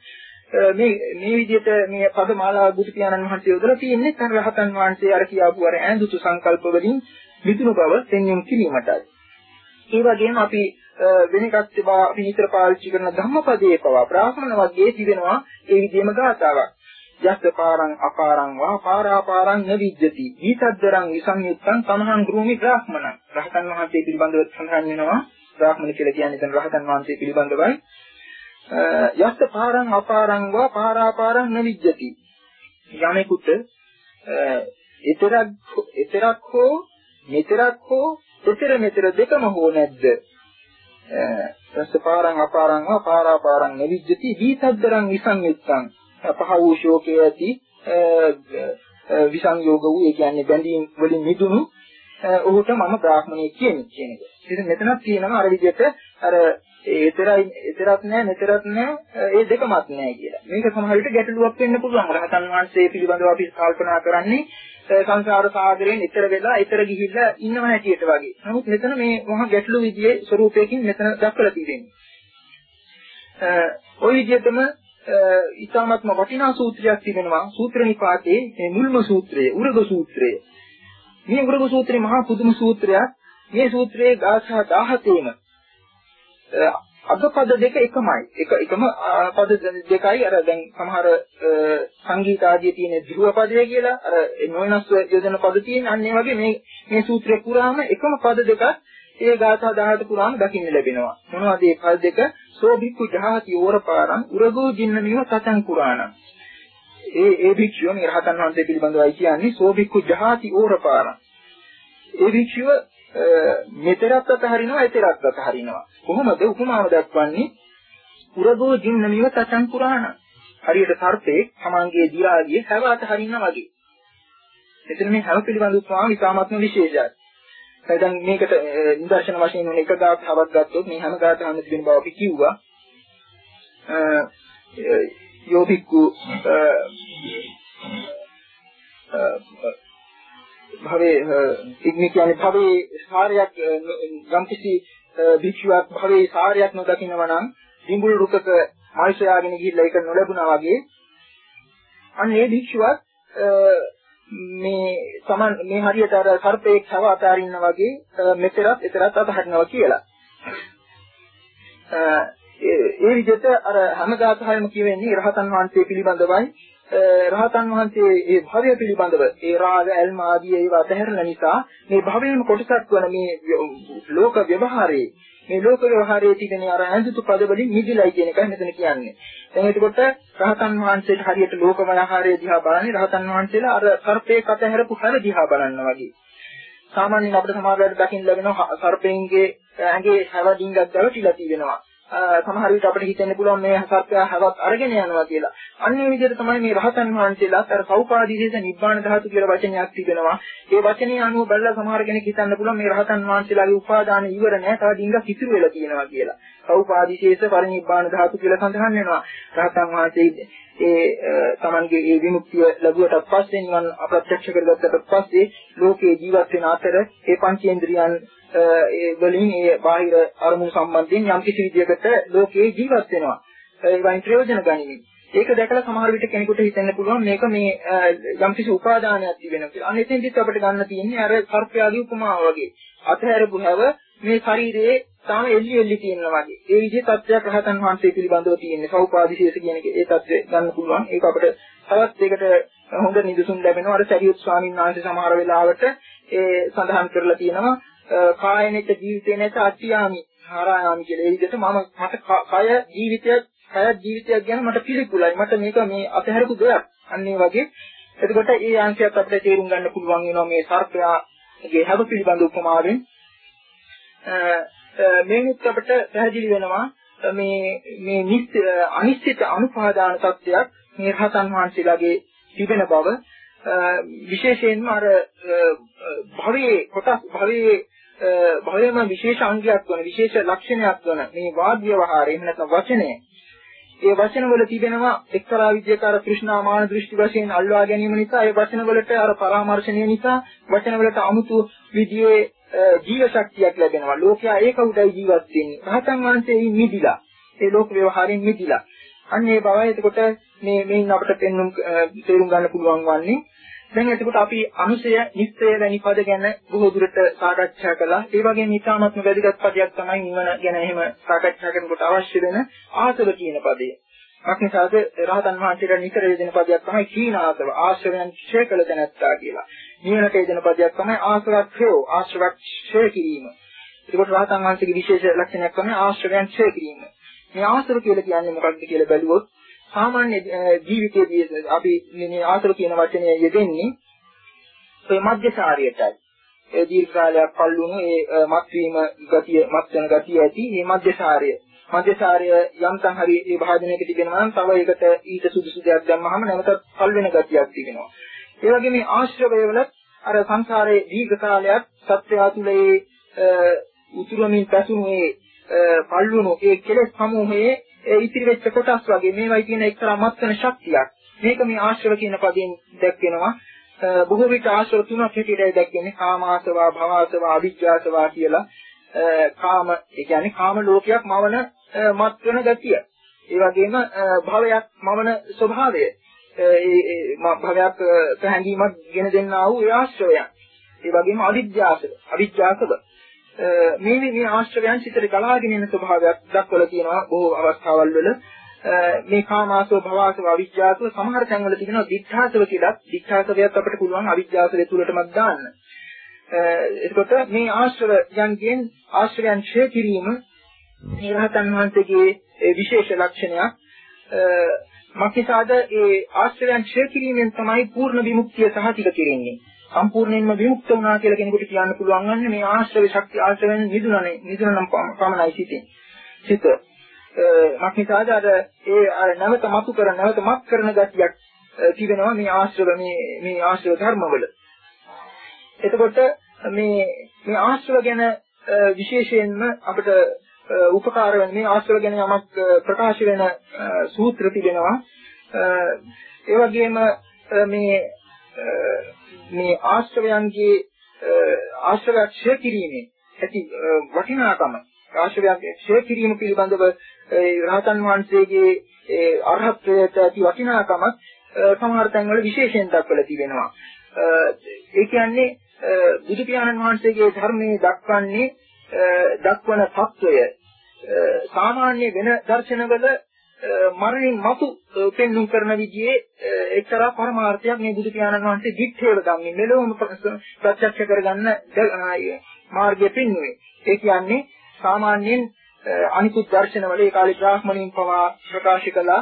S2: මේ මේ විදිහට මේ පද මාලාව බුදු පියාණන් වහන්සේ යොදලා තියෙන්නේ තර රහතන් වහන්සේ අර කියාපු අර ඈඳුතු සංකල්ප වලින් මිදුණු බව තෙන්යම් කිරීමටයි. ඒ වගේම අපි වෙන එකක් තිබා අපි නිතර පාවිච්චි කරන ධම්මපදයේ පවා බ්‍රාහ්මණ වර්ගයේ තිබෙනවා ඒ විදිහම ගාතාවක්. යස්ස පාරං අපාරං වා පාරාපාරං නවිජ්ජති. ඊතද්දරං විසංයුත්තං තමහං ගෘහමි බ්‍රාහ්මණ. රහතන් වහන්සේ පිළිබඳව සඳහන් වෙනවා. බ්‍රාහ්මණ කියලා කියන්නේ දැන් රහතන් වහන්සේ පිළිබඳවයි. යස්ස පාරං අපාරං වා පාරාපාරං නවිජ්ජති. යමෙකුට ඊතරක් ඊතරක් හෝ මෙතරක් හෝ උතර මෙතර දෙකම හෝ නැද්ද? රසපාරං අපාරං වා පාරාපාරං නවිජ්ජති දීතද්දරං විසංයුත්තං පහ වූ ශෝකයේ ඇති විසංයෝග වූ ඒ කියන්නේ බැඳීම් වලින් මිදුණු ඔහුට මම බ්‍රාහ්මණයෙක් කියන්නේ කියන එක. ඉතින් මෙතනක් තියෙනවා අර විදිහට අර ඒතරයි ඒතරක් නෑ මෙතරක් නෑ ඒ දෙකමත් නෑ කියලා. මේක සමහර විට ගැටලුවක් වෙන්න පුළුවන්. රහතන් වහන්සේ පිළිබඳව අපි කල්පනා කරන්නේ සංසාර සාගරයෙන් ඈතර වෙලා ඈතර ගිහිල්ලා ඉන්නව හැටියට වගේ. නමුත් මෙතන මේ මහා ගැටලු විදියේ ස්වරූපයකින් මෙතන දක්වලා තියෙන්නේ. ওই විදිහටම ඊටාත්ම වටිනා සූත්‍රයක් තිබෙනවා. සූත්‍ර නිපාතේ මේ මුල්ම සූත්‍රය, උරග සූත්‍රය. මේ උරග සූත්‍රය මහා පුදුම සූත්‍රයක්. මේ සූත්‍රයේ ගාථා 17ම අගපද දෙක එකමයි. එක එකම පද දෙකයි අර දැන් සමහර සංගීත ආදී තියෙන ධ්‍රුව පදය කියලා අර නොවෙනස් යොදන පද තියෙන අන්න ඒ වගේ මේ මේ සූත්‍රය පුරාම එකම පද දෙකක් ඒ ගාථා 18 පුරාම දකින්න ලැබෙනවා. මොනවද මේ පද දෙක? සෝ භික්ඛු ජහති ඕරපාරං උරගෝ ජින්නමිව සතං පුරාණං. ඒ ඒ භික්ෂුව මේ රහතන් වහන්සේ පිළිබඳවයි කියන්නේ සෝ භික්ඛු ජහති ඕරපාරං. ඒ භික්ෂුව මෙතරත් අතහරිනවා එතරත් අතහරිනවා. කොහොමද උපමාව දක්වන්නේ? උරගෝ ජින්නමිව තචං පුරාණ. හරියට සර්පේ සමංගයේ දියාගේ හැව අතහරිනවා වගේ. එතන මේ හැව පිළිබඳ උපමාව ඉතාමත්ම විශේෂයි. දැන් මේකට නිදර්ශන වශයෙන් උන එක ගාථාවක් ගත්තොත් මේ හැම ගාථාවම තිබෙන බව අපි කිව්වා. යෝபிක්කු භවයේ ඉක්මී කියන්නේ භවයේ සාරයක් යම්කිසි භික්ෂුවක් භවයේ සාරයක් නොදකින්නවා නම් දිඹුල් රුකක ආයශයාගෙන ගිහිල්ලා ඒක නොලැබුණා වගේ අන්න ඒ භික්ෂුවක් මේ සමන් මේ හරියට අර සර්පෙක් හැව අතාරින්න වගේ මෙතරත් එතරත් අතහරිනවා කියලා. ඒ විදිහට අර හැම ගාථාවෙම කියවෙන්නේ රහතන් වහන්සේ පිළිබඳවයි රහතන් වහන්සේ මේ භවය පිළිබඳව ඒ රාග ඇල්ම ආදී ඒවා අතහැරන නිසා මේ භවයේම කොටසක් වන මේ ලෝක ව්‍යවහාරයේ මේ ලෝක ව්‍යවහාරයේ තිබෙන අර ඇඳුතු පද වලින් නිදිලයි කියන එකයි මෙතන කියන්නේ. දැන් එතකොට රහතන් වහන්සේට හරියට ලෝක ව්‍යවහාරයේ දිහා බලන්නේ රහතන් වහන්සේලා අර සර්පේ අතහැරපු හැර දිහා බලනවා වගේ. සාමාන්‍යයෙන් අපිට සමාජයට දකින්න ලැබෙන සර්පෙන්ගේ ඇඟේ හැවඩින්ගක් දැවටිලා තියෙනවා. සමහර විට අපිට හිතෙන්න පුළුවන් මේ සත්‍යය හැවත් අරගෙන යනවා කියලා. අන්න ඒ විදිහට තමයි මේ රහතන් වහන්සේලාත් අර සෞපාදීදේශ නිබ්බාන ධාතු කියලා වචනයක් තිබෙනවා. ඒ වචනේ අනුව බලලා සමහර කෙනෙක් හිතන්න පුළුවන් මේ රහතන් වහන්සේලාගේ උපාදාන ඉවර නැහැ. තව ඩිංගක් ඉතුරු වෙලා තියෙනවා කියලා. සෞපාදීශේෂ පරිනිබ්බාන ධාතු කියලා සඳහන් වෙනවා. රහතන් වහන්සේ ඒ තමන්ගේ ඒ විමුක්තිය ලැබුවට පස්සේ නිවන් අප්‍රත්‍යක්ෂ කරගත්තට පස්සේ ලෝකේ ජීවත් වෙන අතර ඒ පංචේන්ද්‍රියන් ඒ වලින් ඒ බාහිර අරමුණු සම්බන්ධයෙන් යම් කිසි විදියකට ලෝකේ ජීවත් වෙනවා. ඒ වයින් ප්‍රයෝජන ගනිමින්. ඒක දැකලා සමහර විට කෙනෙකුට හිතෙන්න පුළුවන් මේක මේ යම් කිසි උපාදානයක් තිබෙනවා කියලා. අන්න එතෙන්දිත් අපිට ගන්න තියෙන්නේ අර සර්පයාගේ උපමාව වගේ. අතහැරපු හැව මේ ශරීරයේ තාම එල්ලි එල්ලි තියෙනවා වගේ. ඒ විදිහේ තත්ත්වයක් රහතන් වහන්සේ පිළිබඳව තියෙන්නේ. සෞපාදිශේෂ කියන එක ඒ තත්ත්වය ගන්න පුළුවන්. ඒක අපිට තවත් ඒකට හොඳ නිදසුන් ලැබෙනවා. අර සරියුත් ස්වාමීන් වහන්සේ සමහර වෙලාවට ඒ සඳහන් කරලා තියෙනවා කායනෙත ජීවිතේ නැත අත්‍යාමි හාරායාමි කියලා. ඒ විදිහට මම මට කය ජීවිතයක් කය ජීවිතයක් ගැන මට පිළිකුලයි. මට මේක මේ අතහැරපු දෙයක්. අන්න ඒ වගේ. එතකොට ඒ අංශයත් අපිට තේරුම් ගන්න පුළුවන් වෙනවා මේ සර්පයාගේ හැව පිළිබඳ උපමාවෙන්. මේකත් අපිට පැහැදිලි වෙනවා මේ මේ අනිශ්චිත අනුපාදාන තත්ත්වයක් මේ රහතන් වහන්සේලාගේ තිබෙන බව විශේෂයෙන්ම අර භවයේ කොටස් භවයේ භවයේම විශේෂ අංගයක් වන විශේෂ ලක්ෂණයක් වන මේ වාග් ව්‍යවහාරය එහෙම නැත්නම් වචනය. ඒ වචන වල තිබෙනවා එක්තරා විද්‍යාකාර કૃષ્ණා මාන දෘෂ්ටි වශයෙන් අල්වා ගැනීම නිසා ඒ වචන වලට අර පරාමර්ශණය නිසා වචන වලට 아무තු විදියේ ජීව ශක්තියක් ලැබෙනවා. ලෝකයා ඒක උඩයි ජීවත් වෙන්නේ. රහතන් වහන්සේ මිදිලා. ඒ ලෝක ව්‍යවහාරයෙන් මිදිලා. අන්න ඒ බවයි එතකොට මේ මේන් අපිට පෙන්වුම් තේරුම් ගන්න පුළුවන් වන්නේ දැන් එතකොට අපි අනුසය නිස්සය වැනි පද ගැන බොහෝ දුරට සාකච්ඡා කළා. ඒ වගේම ඊටාත්ම වැදගත් පදයක් තමයි නිවන ගැන එහෙම සාකච්ඡා කරනකොට අවශ්‍ය වෙන ආසව කියන පදය. අක්නිසාද රහතන් වහන්සේට නිතර යෙදෙන පදයක් තමයි කීනාසව ආශ්‍රවයන් ක්ෂය කළ තැනැත්තා කියලා. නිවනට යෙදෙන පදයක් තමයි ආශ්‍රවක්ෂයෝ ආශ්‍රවක්ෂය කිරීම. ඒකට රහතන් වහන්සේගේ විශේෂ ලක්ෂණයක් තමයි ආශ්‍රවයන් ක්ෂය කිරීම. මේ ආශ්‍රව කියලා කියන්නේ මොකක්ද කියලා බැලුවොත් සාමාන්‍ය ජීවිතයේදී අපි මේ ආසර කියන වචනය යෙදෙන්නේ ඒ මධ්‍යසාරියටයි. ඒ දීර්ඝ කාලයක් පල්ලුණු ඒ මත්වීම ගතිය මත් වෙන ගතිය ඇති මේ මධ්‍යසාරිය. මධ්‍යසාරිය යම්තම් හරි ඒ භාජනයක තිබෙනවා නම් තව ඒකට ඊට සුදුසු දෙයක් දැම්මහම නැවතත් පල් වෙන ගතියක් තිබෙනවා. ඒ වගේ මේ ආශ්‍රවයවල අර සංසාරයේ දීර්ඝ කාලයක් සත්‍ය ආතුලේ උතුරමින් පැසුණු ඒ පල්ලුණු ඒ කෙලෙස් සමූහයේ ඒ ඉතිරි වෙච්ච කොටස් වගේ මේවයි කියන එක්තරා මත්වන ශක්තියක්. මේක මේ ආශ්‍රව කියන පදයෙන් දැක්වෙනවා. බොහෝ විට ආශ්‍රව තුනක් හැටියට දැක්වෙන්නේ කාමාසවා, භවආසවා, අවිජ්ජාසවා කියලා. කාම ඒ කියන්නේ කාම ලෝකයක් මවන මත්වන ගතිය. ඒ වගේම භවයක් මවන ස්වභාවය. ඒ භවයක් පැහැඳීමක් ගෙන දෙන්නා වූ ඒ ආශ්‍රවයන්. ඒ වගේම අවිජ්ජාසව, අවිජ්ජාසව මේ මේ ආශ්‍රවයන් සිතට ගලාගෙන එන ස්වභාවයක් දක්වලා තියෙනවා බොහෝ අවස්ථාවල් වල මේ කාමාසව භවආසව අවිජ්ජාසව සමහර තැන්වල තියෙනවා දිඨාසව කියලා දිඨාසවයත් අපිට පුළුවන් අවිජ්ජාසවය තුලටමත් දාන්න. එතකොට මේ ආශ්‍රවයන්ගෙන් ආශ්‍රයයන් ඡේ කිරීම මේ රහතන් වහන්සේගේ විශේෂ ලක්ෂණයක්. මක්නිසාද ඒ ආශ්‍රයයන් ඡේ කිරීමෙන් තමයි පූර්ණ විමුක්තිය සහතික කෙරෙන්නේ. සම්පූර්ණයෙන්ම විමුක්ත වුණා කියලා කෙනෙකුට කියන්න පුළුවන් වන්නේ මේ ආශ්‍රව ශක්තිය ආශ්‍රවෙන් නිදුනනේ නිදුනනම් පමණයි සිටින්. සිත මක්නිසාද අර ඒ අර නැවත මතු කර නැවත මත් කරන ගතියක් තිබෙනවා මේ ආශ්‍රව මේ මේ ආශ්‍රව ධර්මවල. එතකොට මේ මේ ආශ්‍රව ගැන විශේෂයෙන්ම අපිට උපකාර වෙන මේ ආශ්‍රව ගැන යමක් ප්‍රකාශ වෙන සූත්‍ර තිබෙනවා. ඒ වගේම මේ මේ ආශ්‍රවයන්ගේ ආශ්‍රවයක් ක්ෂය කිරීමේ ඇති වටිනාකම ආශ්‍රවයක් ක්ෂය කිරීම පිළිබඳව රහතන් වහන්සේගේ ඒ අරහත්ත්වයට ඇති වටිනාකම සමහර තැන්වල විශේෂයෙන් දක්වලා තිබෙනවා. ඒ කියන්නේ බුදු පියාණන් වහන්සේගේ ධර්මයේ දක්වන්නේ දක්වන తত্ত্বය සාමාන්‍ය වෙන දර්ශනවල මරණින් මතු පෙන්눔 කරන විදිහේ එක්තරා පරමාර්ථයක් මේ බුදු පියාණන් වහන්සේ දිත්තේල ගන්නේ මෙලොවම ප්‍රත්‍යක්ෂ කරගන්න මාර්ගය පෙන්වුවේ. ඒ කියන්නේ සාමාන්‍යයෙන් අනිකුත් දර්ශනවල ඒ කාලේ බ්‍රාහ්මණයින් පවා ප්‍රකාශ කළා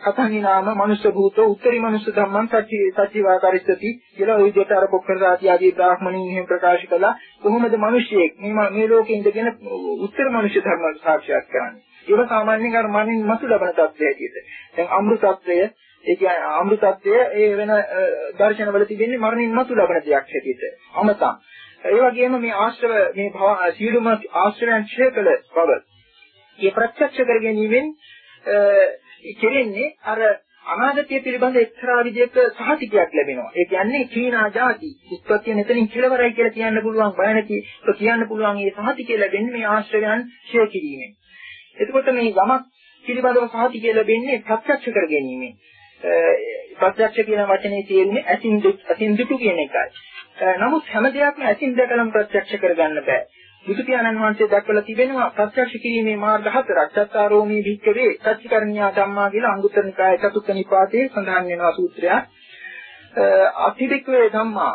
S2: කතන්හි නාම මනුෂ්‍ය භූත උත්තරී මනුෂ්‍ය ධම්මං සච්චි සච්චිවාකරිස්සති කියලා ওই විදිහට අර පොක්කරදාති ආදී බ්‍රාහ්මණීන් එහෙම ප්‍රකාශ කළා. කොහොමද මිනිසියෙක් මේ මේ ලෝකෙ ඉඳගෙන උත්තර මනුෂ්‍ය ධර්ම සාක්ෂාත් කරන්නේ? ඒක සාමාන්‍යයෙන් අර මනින් මතු ලබන තත්ත්වය හැටියට. දැන් අමෘතත්වය ඒ කියන්නේ අමෘතත්වය ඒ වෙන දර්ශනවල තිබෙන්නේ මරණින් මතු ලබන දෙයක් හැටියට. අමතම් ඒ වගේම මේ ආශ්‍රව මේ භව සියලුම ආශ්‍රයන් ක්ෂය කළ බව. ඒ ප්‍රත්‍යක්ෂ කර ගැනීමෙන් කෙරෙන්නේ අර අනාගතය පිළිබඳ එක්තරා විදිහක සහතිකයක් ලැබෙනවා. ඒ කියන්නේ චීනා ಜಾති උත්පත්තිය මෙතනින් කෙලවරයි කියලා කියන්න පුළුවන් බය නැති කියන්න පුළුවන් මේ සහතිකය ලැබෙන්නේ මේ ආශ්‍රයයන් ක්ෂය කිරීමෙන්. එතකොට මේ යමක් පිළිබඳව සහතිකය ලැබෙන්නේ ප්‍රත්‍යක්ෂ කර ගැනීමෙන්. ප්‍රත්‍යක්ෂ කියන වචනේ තියෙන්නේ ඇසින් ඇසින් දුටු කියන එකයි. නමුත් හැම දෙයක්ම ඇසින් දැකලම ප්‍රත්‍යක්ෂ කරගන්න බෑ. බුදු පියාණන් වහන්සේ දක්වලා තිබෙනවා ප්‍රත්‍යක්ෂ කිරීමේ මාර්ග හතරක්. සත්‍යාරෝමී භික්කවේ සත්‍චිකරණ්‍යා ධම්මා කියලා අංගුත්තර නිකායේ චතුත්ථ නිපාතේ සඳහන් වෙනවා සූත්‍රයක්. අතිවික්‍රේ ධම්මා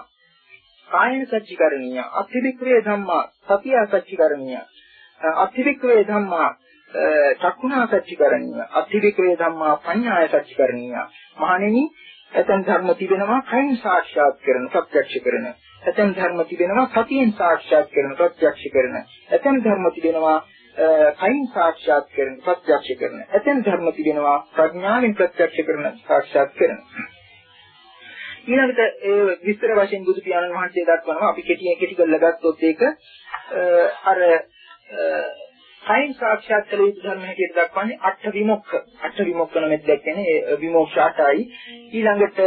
S2: කායන සච්චිකරණීය අතිවික්‍රේ ධම්මා සතිය සච්චිකරණීය අතිවික්‍රේ ධම්මා චක්කුණා සච්චිකරණීය අතිවික්‍රේ ධම්මා පඤ්ඤාය සච්චිකරණීය මහණෙනි එතෙන් ධර්ම තිබෙනවා කයින් සාක්ෂාත් කරන ප්‍රත්‍යක්ෂ කරන. එතෙන් ධර්ම තිබෙනවා සතියෙන් සාක්ෂාත් කරන ප්‍රත්‍යක්ෂ කරන. එතෙන් ධර්ම තිබෙනවා කයින් සාක්ෂාත් කරන ප්‍රත්‍යක්ෂ කරන. එතෙන් ධර්ම තිබෙනවා ප්‍රඥාවෙන් ප්‍රත්‍යක්ෂ කරන සාක්ෂාත් කරන. ඊළඟට ඒ විස්තර වශයෙන් බුදු පියාණන් වහන්සේ දක්වනවා අපි කෙටි කෙටි කරලා ගත්තොත් ඒක අර කයින් සාක්ෂාත් කළ යුතු ධර්ම හැටියට දක්වන්නේ අට විමුක්ඛ. අට විමුක්ඛ නම් දැක්කනේ විමෝක්ෂ අටයි. ඊළඟට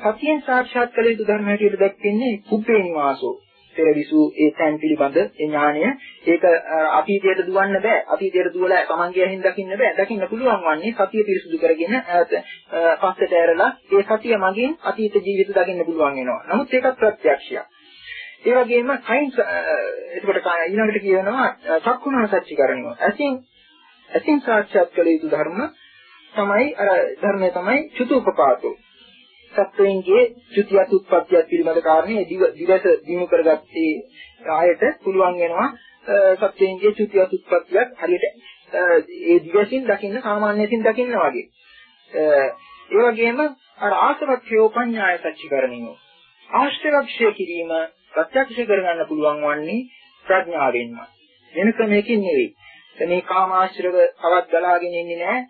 S2: සතියෙන් සාක්ෂාත් කළ යුතු ධර්ම හැටියට දැක්කන්නේ කුප්පේ නිවාසෝ. පෙරවිසු ඒ තැන් පිළිබඳ ඒ ඥාණය ඒක අතීතයට දුවන්න බෑ අතීතයට දුවලා තමන්ගේ ඇහින් දකින්න බෑ දකින්න පුළුවන් වන්නේ සතිය පිරිසුදු කරගෙන පස්සට ඇරලා ඒ සතිය මගින් අතීත ජීවිත දකින්න පුළුවන් වෙනවා නමුත් ඒකත් ප්‍රත්‍යක්ෂයක් ඒ වගේම කයින් එතකොට ඊළඟට කියනවා චක්කුණා සච්චිකරණය. ඇසින් ඇසින් සාක්ෂාත් කළ යුතු ධර්ම තමයි අර ධර්මය තමයි චුතුපපාතෝ. සත්වයන්ගේ ත්‍ෘතියත් උත්පත්තියත් පිළිබඳ කාරණේ දිවස දිනු කරගත්තේ ආයත පුළුවන් වෙනවා සත්වයන්ගේ ත්‍ෘතියත් උත්පත්තියත් හරියට ඒ දිවසින් දකින්න සාමාන්‍යයෙන් දකින්න වගේ. ඒ වගේම අර ආසවක්ඛයෝ පඤ්ඤාය සච්චිකරණියෝ ආශ්‍රවක්ෂය කිරීම ප්‍රත්‍යක්ෂ කරගන්න පුළුවන් වන්නේ ප්‍රඥාවෙන්මයි. වෙන ක්‍රමයකින් නෙවෙයි. මේ කාමාශ්‍රව තවත් ගලාගෙන ඉන්නේ නැහැ.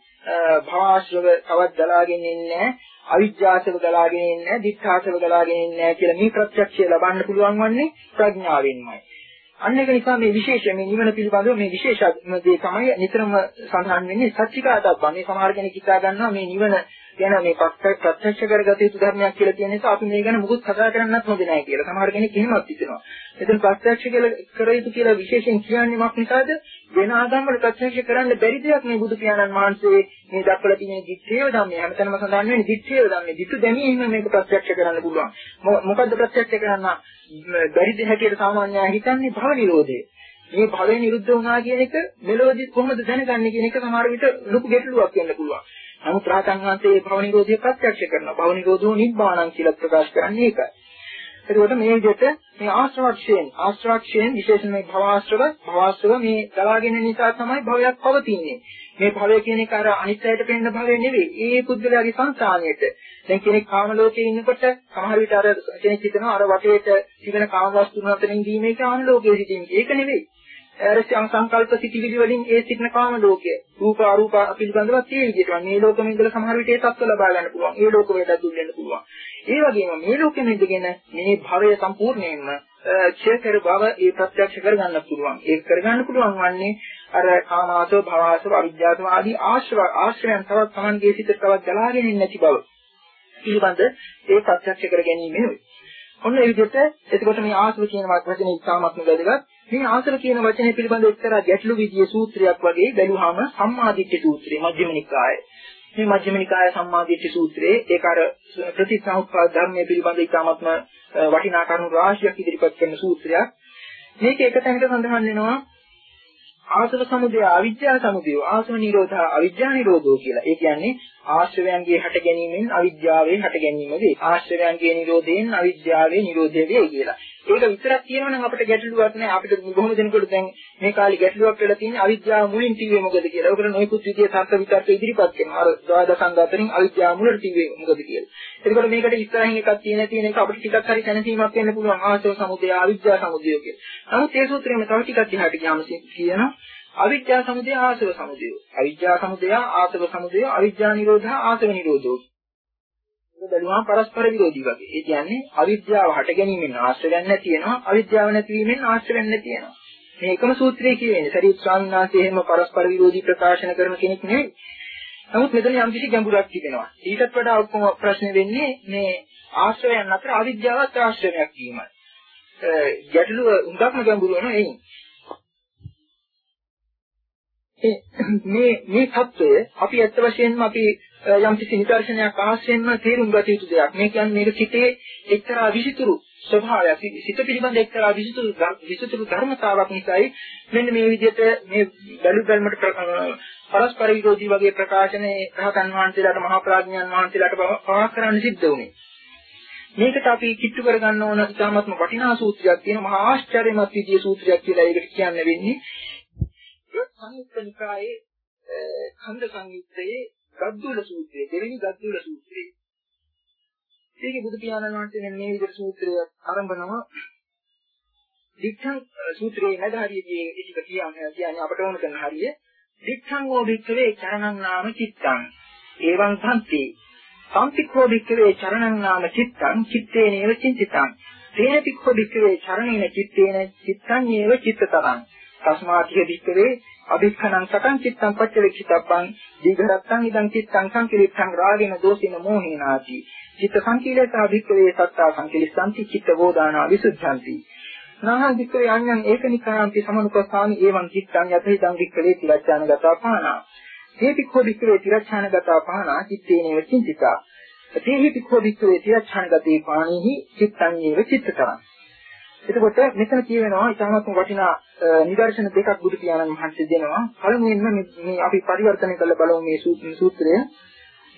S2: භවආශ්‍රව තවත් ගලාගෙන ඉන්නේ නැහැ. අවිජ්ජාසව ගලාගෙන ඉන්නේ නැහැ. දිඨාසව ගලාගෙන ඉන්නේ නැහැ කියලා මේ ප්‍රත්‍යක්ෂය ලබන්න පුළුවන් වන්නේ ප්‍රඥාවෙන්මයි. අන්න ඒක නිසා මේ විශේෂ මේ නිවන පිළිබඳව මේ විශේෂ දේ තමයි නිතරම සඳහන් වෙන්නේ සත්‍චිකාතබ්බ. මේ සමහර කෙනෙක් හිතා ගන්නවා මේ නිවන කියන මේ ප්‍රත්‍යක්ෂ කරගත යුතු ධර්මයක් කියලා කියන නිසා අපි මේ ගැන මුකුත් කතා කරන්නත් හොඳ නැහැ කියලා. සමහර කෙනෙක් එහෙමත් හිතනවා. එතන ප්‍රත්‍යක්ෂ කර යුතු කියලා විශේෂයෙන් කියන්නේ මොකක් නිසාද? වෙන ආගම් වල ප්‍රත්‍යක්ෂ කරන්න බැරි දෙයක් මේ බුදු පියාණන් වහන්සේ මේ දක්වලා තියෙන දිත්තේව ධම්මය හැමතැනම සඳහන් වෙන්නේ දිත්තේව ධම්මය. දිට්ඨ දැමීම මේක ප්‍රත්‍යක්ෂ කරන්න පුළුවන්. මොකද්ද ප්‍රත්‍යක්ෂ කරන්න බැරි දෙයක් හැටියට සාමාන්‍යයෙන් හිතන්නේ භව නිරෝධය. මේ භවය නිරුද්ධ වුණා කියන එක මෙලොවදී කොහොමද දැනගන්නේ කියන එක සමහර විට ලොකු ගැටලුවක් වෙන්න පුළුවන්. නමුත් රහතන් වහන්සේ මේ භව නිරෝධය ප්‍රත්‍යක්ෂ කරනවා. භව නිරෝධෝ නිබ්බාණං කියලා ප්‍රකාශ කරන්නේ ඒකයි. එතකොට මේ විදිහට මේ ආශ්‍රවක්ෂයෙන් ආශ්‍රවක්ෂයෙන් විශේෂයෙන් මේ භවආශ්‍රව භවආශ්‍රව මේ දලාගෙන නිසා තමයි භවයක් පවතින්නේ. මේ භවය කියන එක අර අනිත්‍යයට පෙන්න භවය නෙවෙයි. ඒ පුද්ගලයාගේ සංසාරයට. දැන් කෙනෙක් කාම ලෝකයේ ඉන්නකොට සමහර විට අර කෙනෙක් හිතනවා අර වටේට තිබෙන කාම වස්තුන් අතරින් දීමේ කාම ලෝකයේ සිටින්නේ. ඒක නෙවෙයි. අරසියන් සංකල්ප සිටිවිලි වලින් ඒ සිටින කාම ලෝකය. රූප අරූප පිළිබඳව ඒ විදිහට මේ ලෝකෙම ඉඳලා සමහර විට ඒ තත්ත්ව ලබා ගන්න පුළුවන්. ඒ ලෝක වේදත් දුන්නෙන්න පුළුවන්. ඒ වගේම මේ ලෝකෙම ඉඳගෙන මේ භවය සම්පූර්ණයෙන්ම ක්ෂේත්‍ර භව ඒ ප්‍රත්‍යක්ෂ කරගන්න පුළුවන්. ඒක කරගන්න පුළුවන් වන්නේ අර කාමාසව භවාසව අවිද්‍යාසව ආදී ආශ්‍රව ආශ්‍රයන් තවත් Tamanගේ සිතට තවත් ගලාගෙන ඉන්නේ නැති බව පිළිබඳ ඒ ප්‍රත්‍යක්ෂ කර ගැනීමෙනුයි ඔන්න ඒ විදිහට එතකොට මේ ආශ්‍රව කියන වචනේ ඉතාමත්ම වැදගත්. මේ ආසර කියන වචනේ පිළිබඳ එක්තරා ගැටලු විදියේ සූත්‍රයක් වගේ බැලුවාම සම්මාදිට්ඨි සූත්‍රය මජ්ක්‍ධිම නිකායේ. මේ මජ්ක්‍ධිම නිකායේ සම්මාදිට්ඨි සූත්‍රයේ ඒක අර ප්‍රතිසංස්කාර ධර්මයේ පිළිබඳ ඉතාමත්ම වටිනා කරුණු රාශියක් ඉදිරිපත් කරන සූත්‍රයක්. මේක එක තැනක සඳහන් වෙනවා ආසව සමුදය අවිජ්ජා සමුදය ආසව නිරෝධ අවිජ්ජා නිරෝධෝ කියලා. ඒ කියන්නේ ආශ්‍රවයන්ගේ හට ගැනීමෙන් අවිද්‍යාවේ හට ගැනීම වේ. ආශ්‍රවයන්ගේ නිරෝධයෙන් අවිද්‍යාවේ නිරෝධය වේ කියලා. ඒක විතරක් කියනවා නම් අපිට ගැටලුවක් නෑ. අපිට බොහොම දෙනෙකුට දැන් මේ කාලේ ගැටලුවක් වෙලා තියෙන්නේ අවිද්‍යාව මුලින් තිබ්බේ මොකද කියලා. ඒකට නොයෙකුත් විදිහේ තර්ක විතර්ක ඉදිරිපත් කරනවා. අර ද්වාදසංග අතරින් අවිද්‍යාව මුලට තිබ්බේ මොකද කියලා. එතකොට මේකට ඉස්සරහින් එකක් තියෙන තියෙන එක අපිට ටිකක් හරි දැනසීමක් වෙන්න පුළුවන්. ආශ්‍රව සමුදය අවිද්‍යාව සමුදය කියලා. නමුත් ඒ සූත්‍රයේම තව ටිකක් එහාට ගියාම කියනවා අවිද්‍යා සමුදය ආසව සමුදය. අවිද්‍යා සමුදය ආසව සමුදය අවිද්‍යා නිරෝධ ආසව නිරෝධෝ. බැලුවාම පරස්පර විරෝධී වගේ. ඒ කියන්නේ අවිද්‍යාව හට ගැනීමෙන් ආශ්‍රයයක් නැති වෙනවා, අවිද්‍යාව නැතිවීමෙන් ආශ්‍රයයක් නැති වෙනවා. මේකම සූත්‍රයේ කියන්නේ. සරියුත් ස්වාමීන් වහන්සේ එහෙම පරස්පර විරෝධී ප්‍රකාශන කරන කෙනෙක් නෙවෙයි. නමුත් මෙතන යම් කිසි ගැඹුරක් තිබෙනවා. ඊටත් වඩා ඔක්කොම ප්‍රශ්නේ වෙන්නේ මේ ආශ්‍රයයන් අතර අවිද්‍යාවත් ආශ්‍රයයක් වීමයි. ගැටලුව උඟක්ම ගැඹුරු වෙනවා එයින්. මේ මේ தত্ত্বය අපි ඇත්ත වශයෙන්ම අපි යම් කිසි නිදර්ශනයක් ආශ්‍රයෙන්ම තේරුම් ගත යුතු දෙයක්. මේ කියන්නේ මේක සිතේ එක්තරා විසිතුරු ස්වභාවයක්. සිත පිළිබඳ එක්තරා විසිතුරු විසිතුරු ධර්මතාවක් නිසායි මෙන්න මේ විදිහට මේ බැලු බැලමට පරස්පර විරෝධී වගේ ප්‍රකාශනයේ රහතන් වහන්සේලාට මහා ප්‍රඥාන් වහන්සේලාට පවා කරන්න සිද්ධ වුණේ. මේකට අපි කිට්ටු කරගන්න ඕන ඉතාමත්ම වටිනා සූත්‍රයක් තියෙනවා මහා ආශ්චර්යමත් විදියේ සූත්‍රයක් කියලා ඒකට කියන්න වෙන්නේ සංයුක්ත නිකායේ ඛණ්ඩ සංයුත්තේ ගද්දුල සූත්‍රය දෙවෙනි ගද්දුල සූත්‍රය. ඒකේ බුදු පියාණන් වහන්සේ මේ විදිහට සූත්‍රය ආරම්භනම දික්ඛං සූත්‍රයේ මැද හරියදී ඒක කියන්නේ කියන්නේ අපට ඕන කරන හරිය. දික්ඛං වූ භික්ඛවේ චරණං නාම චිත්තං. එවං සම්ති සම්තික්ඛෝ භික්ඛවේ චරණං නාම චිත්තං චිත්තේනේව චින්තිතං. තේන පික්ඛෝ භික්ඛවේ චරණේන චිත්තේන චිත්තං ඒව චිත්තතරං. තස්මාතිය භික්ඛවේ අභික්ඛනං සතං චිත්තං පච්චවෙක්ඛිතබ්බං දීඝරත්තං ඉදං චිත්තං සංකිලිට්ඨං රාගේන දෝෂේන මෝහේනාති චිත්ත සංකීලතා භික්ඛවේ සත්තා සංකිලිස්සanti චිත්ත වෝදානා විසුද්ධಂತಿ නාහං භික්ඛවේ අඤ්ඤං ඒකනිකාන්ති සමනුපස්සාමි එවං චිත්තං යතහිදං භික්ඛවේ තිරච්ඡානගතා පානා තේ භික්ඛෝ භික්ඛවේ තිරච්ඡානගතා පානා චිත්තේනේව චින්තිතා තේහි භික්ඛෝ භික්ඛවේ තිරච්ඡානගතේ පාණේහි චිත්තං ඒව චිත්තතරං එතකොට මෙතන කියවෙනවා ඉතාමත්ම වටිනා නිදර්ශන දෙකක් බුදු පියාණන් වහන්සේ දෙනවා. පළමුවෙන්ම මේ අපි පරිවර්තනය කරලා බලමු මේ සූත්‍රය.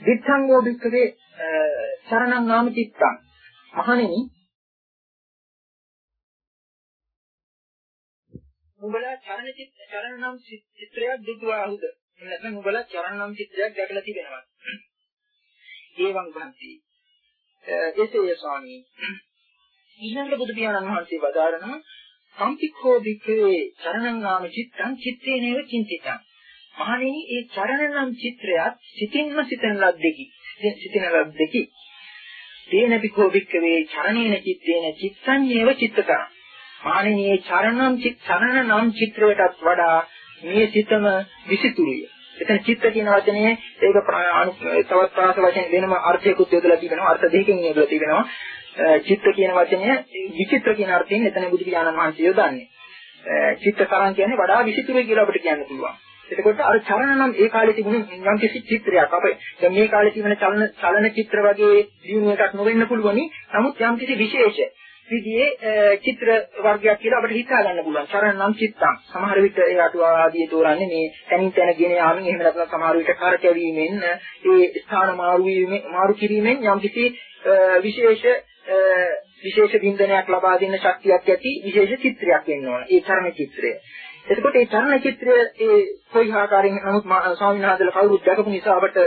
S2: දිත්තංගෝ භික්ඛවේ සරණං නාම චිත්තං. මහණෙනි නුඹලා චරණ චිත්ත චරණ නම් චිත්‍රයක් දුටුවාහුද? නැත්නම් නුඹලා චරණ නම් චිත්‍රයක් දැකලා තිබෙනවා. ඒවං භන්ති. එසේ ස්වාමී ඊළඟ බුදු පියාණන් වහන්සේ වදාරනවා සම්පික්ඛෝ භික්ඛවේ චරණං නාම චිත්තං චිත්තේනේව චින්තිතං. මහණෙනි ඒ චරණ නම් චිත්‍රයත් සිතින්ම සිතන ලද්දකි. සිතින ලද්දකි. තේන පික්ඛෝ භික්ඛවේ චරණේන චිත්තේන චිත්තං ඒව චිත්තතං. මහණෙනි ඒ චරණම් චරණ නම් චිත්‍රයටත් වඩා මේ සිතම විසිතුරුය. එතන චිත්ත කියන වචනේ ඒක තවත් ප්‍රාස වශයෙන් වෙනම අර්ථයකුත් යොදලා තිබෙනවා. අර්ථ දෙකකින් යොදලා තිබෙනවා. චිත්ත කියන වචනය විචිත්‍ර කියන අර්ථයෙන් එතන බුදු පියාණන් වහන්සේ යොදන්නේ. චිත්ත තරං කියන්නේ වඩා විචිත්‍රයි කියලා අපිට කියන්න පුළුවන්. එතකොට අර චලන නම් ඒ කාලේ තිබුණු යම් කිසි චිත්‍රයක් අපේ දැන් මේ කාලේ තිබෙන චලන චලන චිත්‍ර වගේ දියුණු එකක් නොවෙන්න පුළුවනි. නමුත් යම් කිසි විශේෂ විදිහේ චිත්‍ර වර්ගයක් කියලා අපිට හිතා ගන්න පුළුවන්. චරණ නම් චිත්තං. සමහර විට ඒ අටුවා ආදී තෝරන්නේ මේ තනින් තන ගෙන යාමින් එහෙම නැත්නම් සමහර විට කරකැවීමෙන් ඒ ස්ථාන මාරු වීමෙන් මාරු කිරීමෙන් යම් කිසි විශේෂ විශේෂ බින්දනයක් ලබා දෙන්න ශක්තියක් ඇති විශේෂ චිත්‍රයක් වෙන්න ඕන. ඒ චර්ම චිත්‍රය. එතකොට ඒ චර්ම චිත්‍රය ඒ කොයි ආකාරයෙන් නමුත් ස්වාමීන් වහන්සේලා කවුරුත් දැකපු නිසා අපට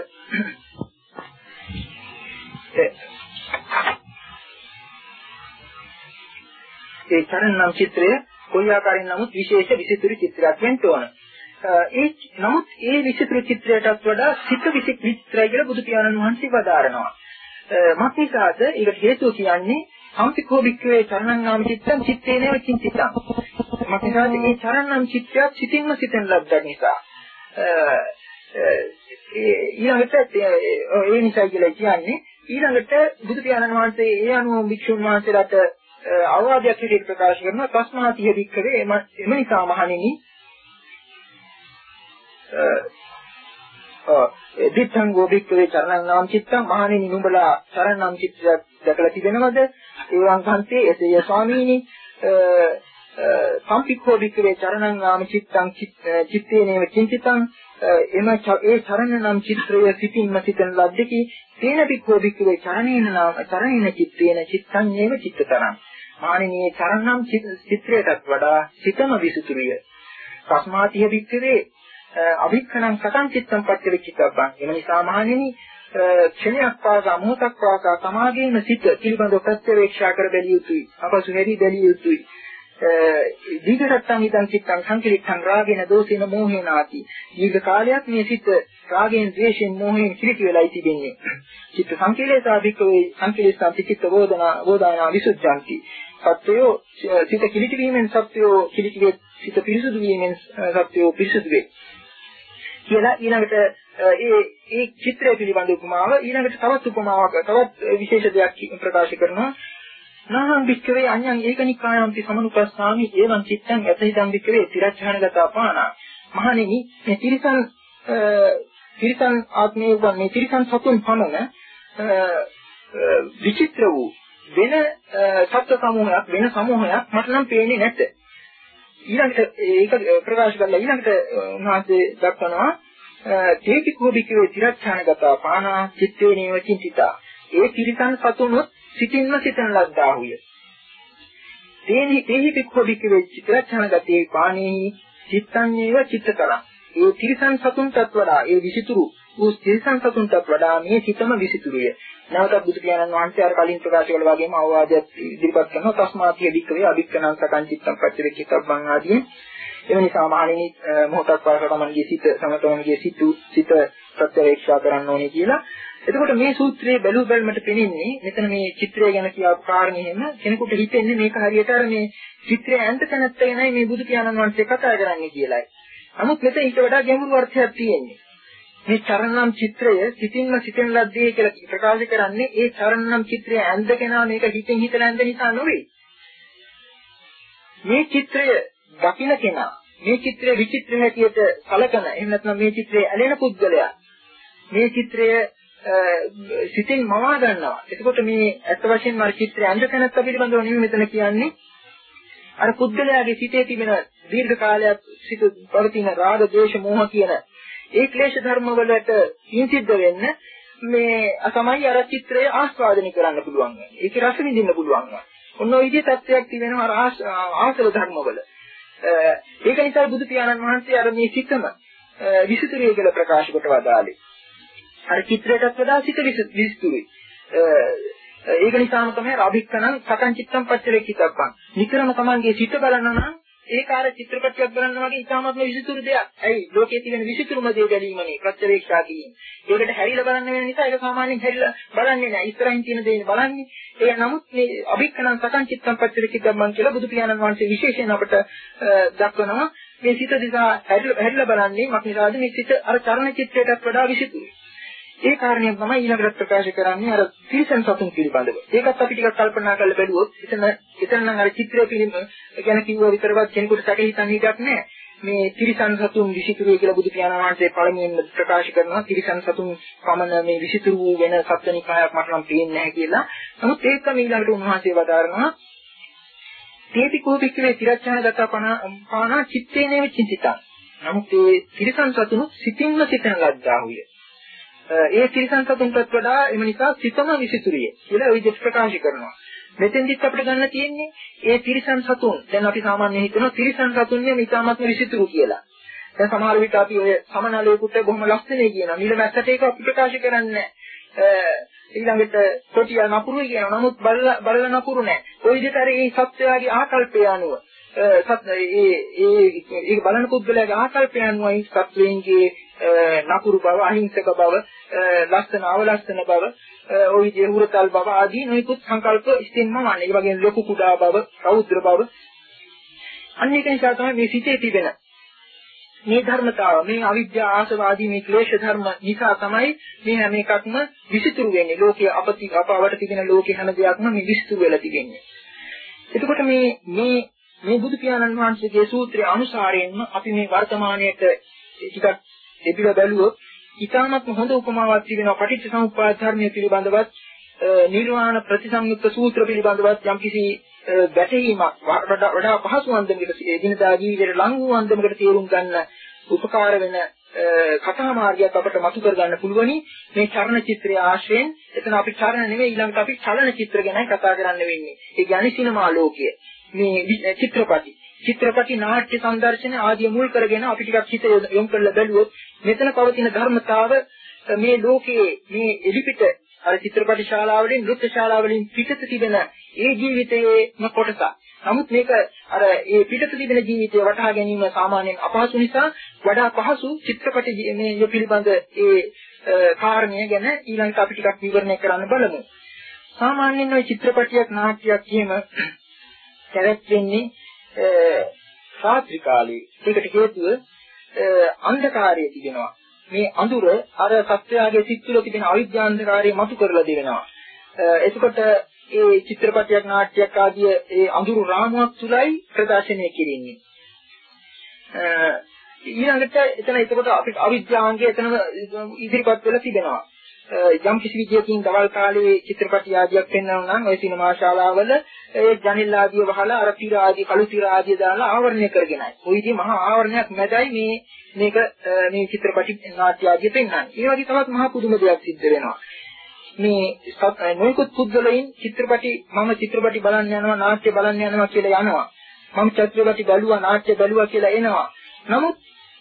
S2: ඒ චරණ නම් චිත්‍රය කොයි ආකාරයෙන් නමුත් විශේෂ විසිතුරු චිත්‍රයක් වෙන්න ඕන. ඒ නමුත් ඒ විසිතුරු චිත්‍රයටත් වඩා සිත විසිතුරු චිත්‍රය කියලා බුදු පියාණන් වහන්සේ වදාරනවා. මක්නිසාද ඒකට හේතුව කියන්නේ සම්පිකෝ භික්ඛවේ චරණං නාම චිත්තං චිත්තේනව චින්තිතං මක්නිසාද මේ චරණං චිත්තයක් සිතින්ම සිතෙන් ලද්දා නිසා. ඊළඟට ඒ නිසා කියලා කියන්නේ ඊළඟට බුදු පියාණන් වහන්සේ ඒ අනුව භික්ෂුන් වහන්සේලාට අවවාදයක් විදිහට ප්‍රකාශ කරනවා තස්මාතිය භික්ඛවේ එම නිසා මහණෙනි. දිත්තං ගෝභික්කවේ චරණං නාම චිත්තං මහණෙනි නුඹලා චරණං චිත්තයක් දැකලා තිබෙනවද? ඒවං කන්තේ එසේය ස්වාමීනි. සම්පික්ඛෝ වික්‍රේ චරණං නාම චිත්තං චිත්තේනේව චින්තිතං එම ඒ චරණ නම් චිත්‍රය සිතින්ම සිතන ලද්දකි. තේන පික්ඛෝ වික්‍රේ චරණේන නාම චරණේන චිත්තේන චිත්තං නේව චිත්තතරං මානිනී චරණම් චිත්‍රයටත් වඩා සිතම විසුතුරිය. කස්මාතිය වික්‍රේ අභික්ඛණං සතං චිත්තං පච්චවිච්චිතබ්බං එම නිසා මහණෙනි ක්ෂණයක් පාසා මොහොතක් පාසා සමාගයේම සිත පිළිබඳව ප්‍රත්‍යවේක්ෂා කර බැලිය යුතුයි. අපසු හැරි බැලිය යුතුයි. දීඝරත්තං හිතං චිත්තං සංකලිට්ඨං රාගේන දෝෂේන මෝහේන ආති. දීඝ කාලයක් මේ සිත රාගයෙන් ද්වේෂයෙන් මෝහයෙන් කිලිටි වෙලායි තිබෙන්නේ. චිත්ත සංකේලේසා භික්කවේ සංකේලේසා චිත්ත වෝදනා වෝදානා විසුද්ධාන්ති. සත්‍යෝ සිත කිලිටි වීමෙන් සත්‍යෝ කිලිටි වේ සිත පිරිසුදු වීමෙන් සත්‍යෝ පිරිසුදු වේ. කියලා ඊළඟට ඒ ඒ චිත්‍රය පිළිබඳ උපමාව ඊළඟට තවත් උපමාවක් තවත් විශේෂ දෙයක් ප්‍රකාශ කරනවා. නාහං වික්‍රේ අඤ්ඤං ඒකනිකායන්ති සමනුපස්සාමි එවං චිත්තං යතහිතං වික්‍රේ තිරච්ඡානගතා පානා. මහණෙනි මේ තිරිසන් තිරිසන් ආත්මයේ වන්නේ තිරිසන් සතුන් පමණ විචිත්‍ර වූ වෙන සත්ත්ව සමූහයක් වෙන සමූහයක් මට නම් පේන්නේ නැත. ඊළඟට ඒක ප්‍රකාශ කරලා ඊළඟට උන්වහන්සේ දක්වනවා තේකි කෝබිකේ තිරච්ඡානගතා පානා චිත්තේ නේව චින්තිතා. ඒ තිරිසන් සතුනොත් සිතින්ම සිතන ලද්දාහුය. තේහි තේහි පික්ඛෝබිකේ තිරච්ඡානගතේ පානේහි චිත්තං නේව චිත්තකරං ඒ තිරිසන් සතුන්ටත් වඩා ඒ විසිතුරු වූ තිරිසන් සතුන්ටත් වඩා මේ සිතම විසිතුරුය. නැවතත් බුදු පියාණන් වහන්සේ අර කලින් ප්‍රකාශ කළ වගේම අවවාදයක් ඉදිරිපත් කරනවා තස්මාතිය වික්‍රේ අභික්කනං සකං චිත්තං පච්චවෙක්කිතබ්බං ආදී එව නිසා මහණෙනි මොහොතක් පාසට තමන්ගේ සිත සමතමන්ගේ සිතු සිත ප්‍රත්‍යවේක්ෂා කරන්න ඕනේ කියලා එතකොට මේ සූත්‍රයේ බැලු බැලමට පෙනෙන්නේ මෙතන මේ චිත්‍රය ගැන කියපු කාරණේ එහෙම කෙනෙකුට හිතෙන්නේ මේක හරියට අර මේ චිත්‍රය ඇඳ තැනත් ගැනයි මේ බුදු පියාණන් වහන්සේ කතා කරන්නේ කියලායි. නමුත් මෙතන ඊට වඩා ගැඹුරු අර්ථයක් තියෙන්නේ. මේ චරණම් චිත්‍රය සිතින්ම සිතෙන් ලද්දේ කියලා ප්‍රකාශ කරන්නේ ඒ චරණම් චිත්‍රය ඇඳගෙනා මේක හිතෙන් හිතලා ඇඳ නිසා නෙවෙයි. මේ චිත්‍රය දකින්න කෙනා මේ චිත්‍රය විචිත්‍ර හැටියට සලකන එහෙම නැත්නම් මේ චිත්‍රය ඇලෙන පුද්ගලයා මේ චිත්‍රය සිතින් මවා ගන්නවා. එතකොට මේ ඇත්ත වශයෙන්ම අර චිත්‍රය ඇඳගෙනත් පිළිබඳව නෙමෙයි මෙතන කියන්නේ. අර පුද්ගලයාගේ සිතේ තිබෙන දීර්ඝ කාලයක් සිට පවතින රාග, ද්වේෂ, මෝහ කියන ඒ ක්ලේශ ධර්ම වලට සිද්ධ වෙන්න මේ තමයි අර චිත්‍රය ආස්වාදනය කරන්න පුළුවන්. ඒක රස විඳින්න පුළුවන්. ඔන්න ඔය විදිහේ තත්ත්වයක් තියෙනවා ආසල ධර්මවල. ඒක නිසා බුදු පියාණන් වහන්සේ අර මේ සිතම විසිතුරිය කියලා ප්‍රකාශ කොට වදාළේ. අර චිත්‍රයටත් වඩා සිත විසිතුරුයි. ඒක නිසාම තමයි අභික්කණං සකං චිත්තං පච්චරේ කිතප්පං. නිකරම තමන්ගේ සිත බලනවා නම් ඒක අර චිත්‍රපටයක් බලන්න වගේ ඉතාමත්ම විසිතුරු දෙයක්. ඇයි? ලෝකයේ තියෙන විසිතුරුම දේ බැලීමනේ ප්‍රත්‍යවේක්ෂා කියන්නේ. ඒකට හැරිලා බලන්න වෙන නිසා ඒක සාමාන්‍යයෙන් හැරිලා බලන්නේ නැහැ. ඉස්සරහින් තියෙන දේ බලන්නේ. ඒ නමුත් මේ අභික්කණං සකං චිත්තං පච්චරිකිතම්මන් කියලා බුදු පියාණන් වහන්සේ විශේෂයෙන් අපට දක්වනවා. මේ සිත දිහා හැරිලා බලන්නේ මක්නිසාද මේ සිත අර චරණ චිත්‍රයටත් වඩා විසිතුරුයි. ඒ කාරණය තමයි ඊළඟට ප්‍රකාශ කරන්නේ අර තිරිසන් සතුන් පිළිබඳව. ඒකත් අපි ටිකක් කල්පනා කරලා බැලුවොත් එතන එතන නම් අර චිත්‍රය පිළිබඳ ගැන කිව්ව විතරවත් කෙනෙකුට සැක හිතන්න ඉඩක් නැහැ. මේ තිරිසන් සතුන් විසිතුරුයි කියලා බුදු පියාණන් වහන්සේ පළමුවෙන් ප්‍රකාශ කරනවා තිරිසන් සතුන් පමණ මේ විසිතුරු වූ වෙන සත්වනිකායක් මට නම් පේන්නේ නැහැ කියලා. නමුත් ඒකම ඊළඟට උන්වහන්සේ වදාරනවා තේති කෝපික්කේ තිරච්ඡාන ගත පානා චිත්තේනේව චින්තිතා. නමුත් ඒ තිරිසන් සතුන් සිතින්ම සිතන ලද්දාහුය. ඒ තිරිසන් සතුන්ටත් වඩා එම නිසා සිතම විසිතුරිය කියලා විදිහට ප්‍රකාශ කරනවා. මෙතෙන්දිත් අපිට ගන්න තියෙන්නේ ඒ තිරිසන් සතුන් දැන් අපි සාමාන්‍යයෙන් හිතනවා තිරිසන් සතුන්නේ මිතාමත්ම විසිතුරු කියලා. දැන් සමහර විට අපි ඔය සමනලයකට බොහොම ලස්සනයි කියනවා. නිලමැස්සට ඒක අපි ප්‍රකාශ කරන්නේ ඊළඟට කොටියා නපුරුයි කියනවා. නමුත් බල්ල බල්ල නපුරු නෑ. ওই විදිහට අර මේ සත්‍යයාගේ ආකල්පය අනුව සත් ඒ ඒ ඒ බලන පුද්ගලයාගේ ආකල්පය අනුවයි සත්වයන්ගේ නපුරු බව අහිංසක බව ලස්සන අවලස්සන බව ওই විදිහේ හුරතල් බව ආදී නොයෙකුත් සංකල්ප ඉස්තින්ම වන්නේ. ඒ වගේම ලොකු කුඩා බව, රෞද්‍ර බව. අන්න ඒක නිසා තමයි මේ සිතේ තිබෙන මේ ධර්මතාව මේ අවිද්‍යා ආසවාදී මේ ක්ලේශ ධර්ම නිසා තමයි මේ හැම එකක්ම විසිතුරු වෙන්නේ. ලෝකයේ අපති අපවට තිබෙන ලෝකේ හැම දෙයක්ම මේ විසිතුරු වෙලා තිබෙන්නේ. එතකොට මේ මේ මේ බුදු පියාණන් වහන්සේගේ සූත්‍රයේ අනුසාරයෙන්ම අපි මේ වර්තමානයේට ටිකක් එදිලා බැලුවොත් ඊටාත්ම හොඳ උපමාවක් තිබෙනවා. පටිච්ච සමුප්පාද ධර්මයේ පිළිබඳවත් නිර්වාණ ප්‍රතිසංයුක්ත සූත්‍ර පිළිබඳවත් යම්කිසි ගැටීමක් වඩා පහසු අන්දමකට එදිනදා ජීවිතේට ලං වූ අන්දමකට තේරුම් ගන්න උපකාර වෙන කතා මාර්ගයක් අපට මතු කරගන්න පුළුවනි. මේ චර්ණ චිත්‍රය ආශ්‍රයෙන් එතන අපි චර්ණ නෙමෙයි ඊළඟට අපි චලන චිත්‍ර ගැනයි කතා කරන්න වෙන්නේ. ඒ කියන්නේ සිනමා ලෝකය. මේ චිත්‍රපටි. චිත්‍රපටි නාට්‍ය සංදර්ශන ආදී මුල් කරගෙන අපි ටිකක් හිත යොමු කරලා බැලුවොත් මෙතන පවතින ධර්මතාව මේ ලෝකයේ මේ එලිපිට අර චිත්‍රපටි ශාලාවලින් නෘත්‍ය ශාලාවලින් පිටත තිබෙන ඒ ජීවිතයේම කොටසක්. නමුත් මේක අර ඒ පිටත තිබෙන ජීවිතය වටහා ගැනීම සාමාන්‍යයෙන් අපහසු නිසා වඩා පහසු චිත්‍රපටි මේ පිළිබඳ ඒ කාරණය ගැන ඊළඟට අපි ටිකක් විවරණය කරන්න බලමු. සාමාන්‍යයෙන් ওই චිත්‍රපටියක් නාට්‍යයක් කියම කැරක්ටරෙන්නේ රාත්‍රී කාලේ. ඒකට හේතුව අන්ධකාරය තිබෙනවා. මේ අඳුර අර සත්‍යයේ සිත් තුළ තිබෙන අවිද්‍යාන්ධකාරය මතු කරලා දෙනවා. එතකොට ඒ චිත්‍රපටයක් නාට්‍යයක් ආදී ඒ අඳුරු රාමුවක් තුලයි ප්‍රදර්ශනය කෙරෙන්නේ. ඊළඟට එතන එතකොට අපිට අවිද්‍යාංගය එතනම ඉදිරිපත් වෙලා තිබෙනවා. යම් කිසි විදියකින් දවල් කාලේ චිත්‍රපටි ආදියක් පෙන්වනවා නම් ওই සිනමා ශාලාවල ඒ ජනෙල් ආදිය වහලා අර තිර ආදිය කළු තිර ආදිය දාලා ආවරණය කරගෙනයි. ওই විදිහේ මහා ආවරණයක් මැදයි මේ මේක මේ චිත්‍රපටි නාට්‍ය ආදිය පෙන්වන්නේ. ඒ වගේ තවත් මහා පුදුම දෙයක් සිද්ධ වෙනවා. මේ නොයෙකුත් පුද්ගලයන් චිත්‍රපටි මම චිත්‍රපටි බලන්න යනවා නාට්‍ය බලන්න යනවා කියලා යනවා. මම චිත්‍රපටි බැලුවා නාට්‍ය බැලුවා කියලා එනවා. නමුත්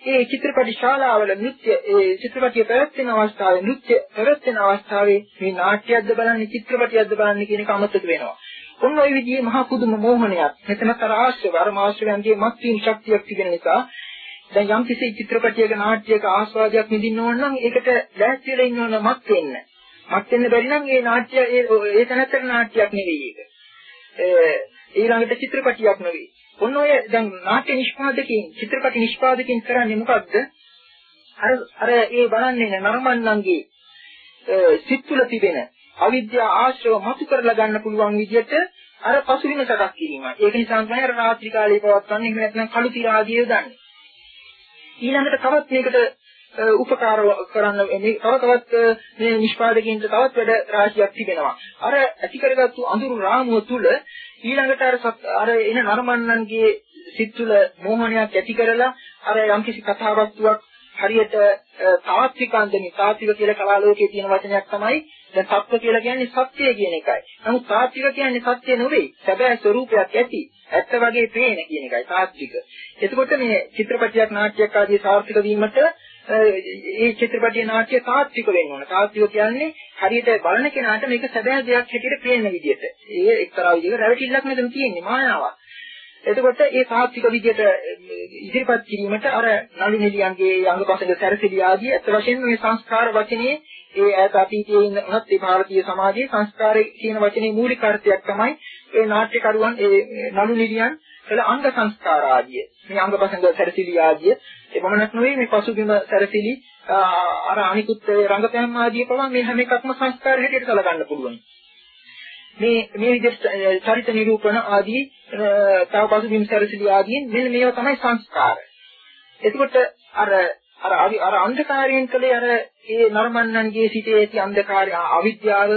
S2: ඒ චිත්‍රපටි ශාලාවල නෘත්‍ය ඒ චිත්‍රපටිය පැවැත්වෙන අවස්ථාවේ නෘත්‍ය පැවැත්වෙන අවස්ථාවේ මේ නාට්‍යයක්ද බලන්නේ චිත්‍රපටියක්ද බලන්නේ කියන එක අමතක වෙනවා. ඔන්න ওই විදිහේ මහා පුදුම මෝහනයක්. මෙතන තර ආශ්‍රව අර මාශ්‍රවයන්ගේ මත්වීම් ශක්තියක් තිබෙන නිසා දැන් යම් කිසි චිත්‍රපටයක නාට්‍යයක ආස්වාදයක් විඳින්න ඕන නම් ඒකට ලෑස්ති වෙලා ඉන්න ඕන මත් වෙන්න. මත් වෙන්න බැරි නම් ඒ නාට්‍ය ඒ ඒ තැනතර නාට්‍යයක් නෙවෙයි ඒක. ඊළඟට චිත්‍රපටියක් නෙවෙයි. ඔන්න ඔය දැන් නාට්‍ය නිෂ්පාදකයන් චිත්‍රපට නිෂ්පාදකයන් කරන්නේ මොකද්ද? අර අර ඒ බලන්නේ නරඹන්නන්ගේ සිත් තුළ තිබෙන අවිද්‍යාව ආශ්‍රව මතු කරලා ගන්න පුළුවන් විදිහට අර පසුබිම සකස් කිරීමයි. ඒක නිසා තමයි අර රාත්‍රී කාලේ පවත්වන්නේ එහෙම නැත්නම් කළු තිර ආදිය යොදන්නේ. ඊළඟට තවත් මේකට උපකාර කරන්න මේ තව තවත් මේ නිෂ්පාදකයන්ට තවත් වැඩ රාශියක් තිබෙනවා. අර ඇති කරගත්තු අඳුරු රාමුව තුල ඊළඟට අර අර එන නරමන්නන්ගේ සිත් තුළ මෝහනයක් ඇති කරලා අර යම්කිසි කතාවස්තුවක් හරියට තාත්වික අන්දමේ තාත්වික කියලා කලා ලෝකයේ තියෙන වචනයක් තමයි දැන් සත්‍ය කියලා කියන්නේ සත්‍යය කියන එකයි. නමුත් තාත්වික කියන්නේ සත්‍ය නෙවෙයි. සැබෑ ස්වરૂපයක් ඇති. ඇත්ත වගේ පේන කියන එකයි තාත්වික. එතකොට මේ චිත්‍රපටයක් නාට්‍යයක් ආදී සාර්ථක වීමට ඒ චිත්‍රපටිය නාට්‍ය තාත්වික වෙන්න ඕන. තාත්වික කියන්නේ හරියට බලන කෙනාට මේක සැබෑ දෙයක් හැටියට පේන විදිහට. ඒ එක්තරා විදිහක රැවටිල්ලක් මෙතන තියෙන්නේ මායාවක්. එතකොට ඒ තාත්වික විදිහට ඉදිරිපත් කිරීමට අර නළු නිලියන්ගේ අංගපසංග සැරසිලි ආදී අත් වශයෙන් මේ සංස්කාර වචනේ ඒ ඈත අතීතයේ ඉන්න උනත් ඒ භාරතීය සමාජයේ සංස්කාරය කියන වචනේ මූලික අර්ථයක් තමයි ඒ නාට්‍යකරුවන් ඒ නළු නිලියන් කළ අංග සංස්කාර ආදිය. මේ අංගපසංග සැරසිලි ආදිය එපමණක් නෙවෙයි මේ පසුබිම සැරසිලි අර අනිකුත් රංගපෑම් ආදී පවා මේ හැම එකක්ම සංස්කාර හැටියට සැලකන්න පුළුවන්. මේ මේ විදිහට චරිත නිරූපණ ආදී තව පසුබිම් සැරසිලි ආදී මෙන්න මේවා තමයි සංස්කාර. එතකොට අර අර අර අන්ධකාරයෙන් කලේ අර ඒ නරමන්නන්ගේ සිටේ ඇති අන්ධකාරය අවිද්‍යාව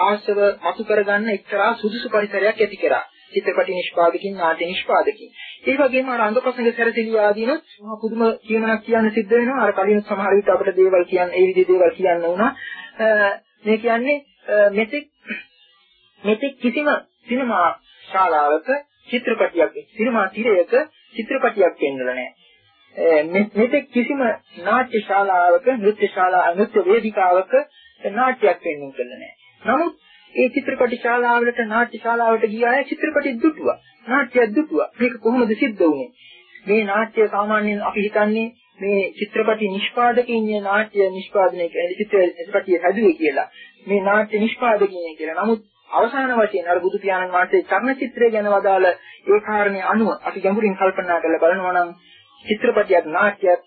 S2: ආශව මතු කරගන්න එක්තරා සුදුසු පරිසරයක් ඇති කරා. චිත්‍රපටි නිෂ්පාදකින් නාට්‍ය නිෂ්පාදකින්. ඒ වගේම අර අංගපසංග සැරසිලි ආදීනොත් මහා පුදුම කියමනක් කියන්න සිද්ධ වෙනවා. අර කලින් සමහර විට අපිට දේවල් කියන්න ඒ විදිහේ දේවල් කියන්න වුණා. මේ කියන්නේ මෙතෙක් මෙතෙක් කිසිම සිනමා ශාලාවක චිත්‍රපටියක් සිනමා තිරයක චිත්‍රපටියක් පෙන්වලා නැහැ. මෙතෙක් කිසිම නාට්‍ය ශාලාවක නෘත්‍ය ශාලා නෘත්‍ය වේදිකාවක නාට්‍යයක් පෙන්වන්න කළා නැහැ. නමුත් ඒ චිත්‍රපට ශාලාවලට නාට්‍ය ශාලාවට ගියා චිත්‍රපටි දුටුවා. නාට්‍යය දුටුවා. මේක කොහොමද සිද්ධ වුනේ? මේ නාට්‍ය සාමාන්‍යයෙන් අපි හිතන්නේ මේ චිත්‍රපටි නිෂ්පාදකයින් නාට්‍ය නිෂ්පාදනය කියන්නේ චිත්‍රපටිය හැදුවේ කියලා. මේ නාට්‍ය නිෂ්පාදකයින් කියලා. නමුත් අවසාන වශයෙන් අර බුදු පියාණන් වහන්සේ චර්ණචිත්‍රය ගැන වදාළ ඒ කාරණේ අනුව අපි ගැඹුරින් කල්පනා කරලා බලනවා නම් චිත්‍රපටියක් නාට්‍යයක්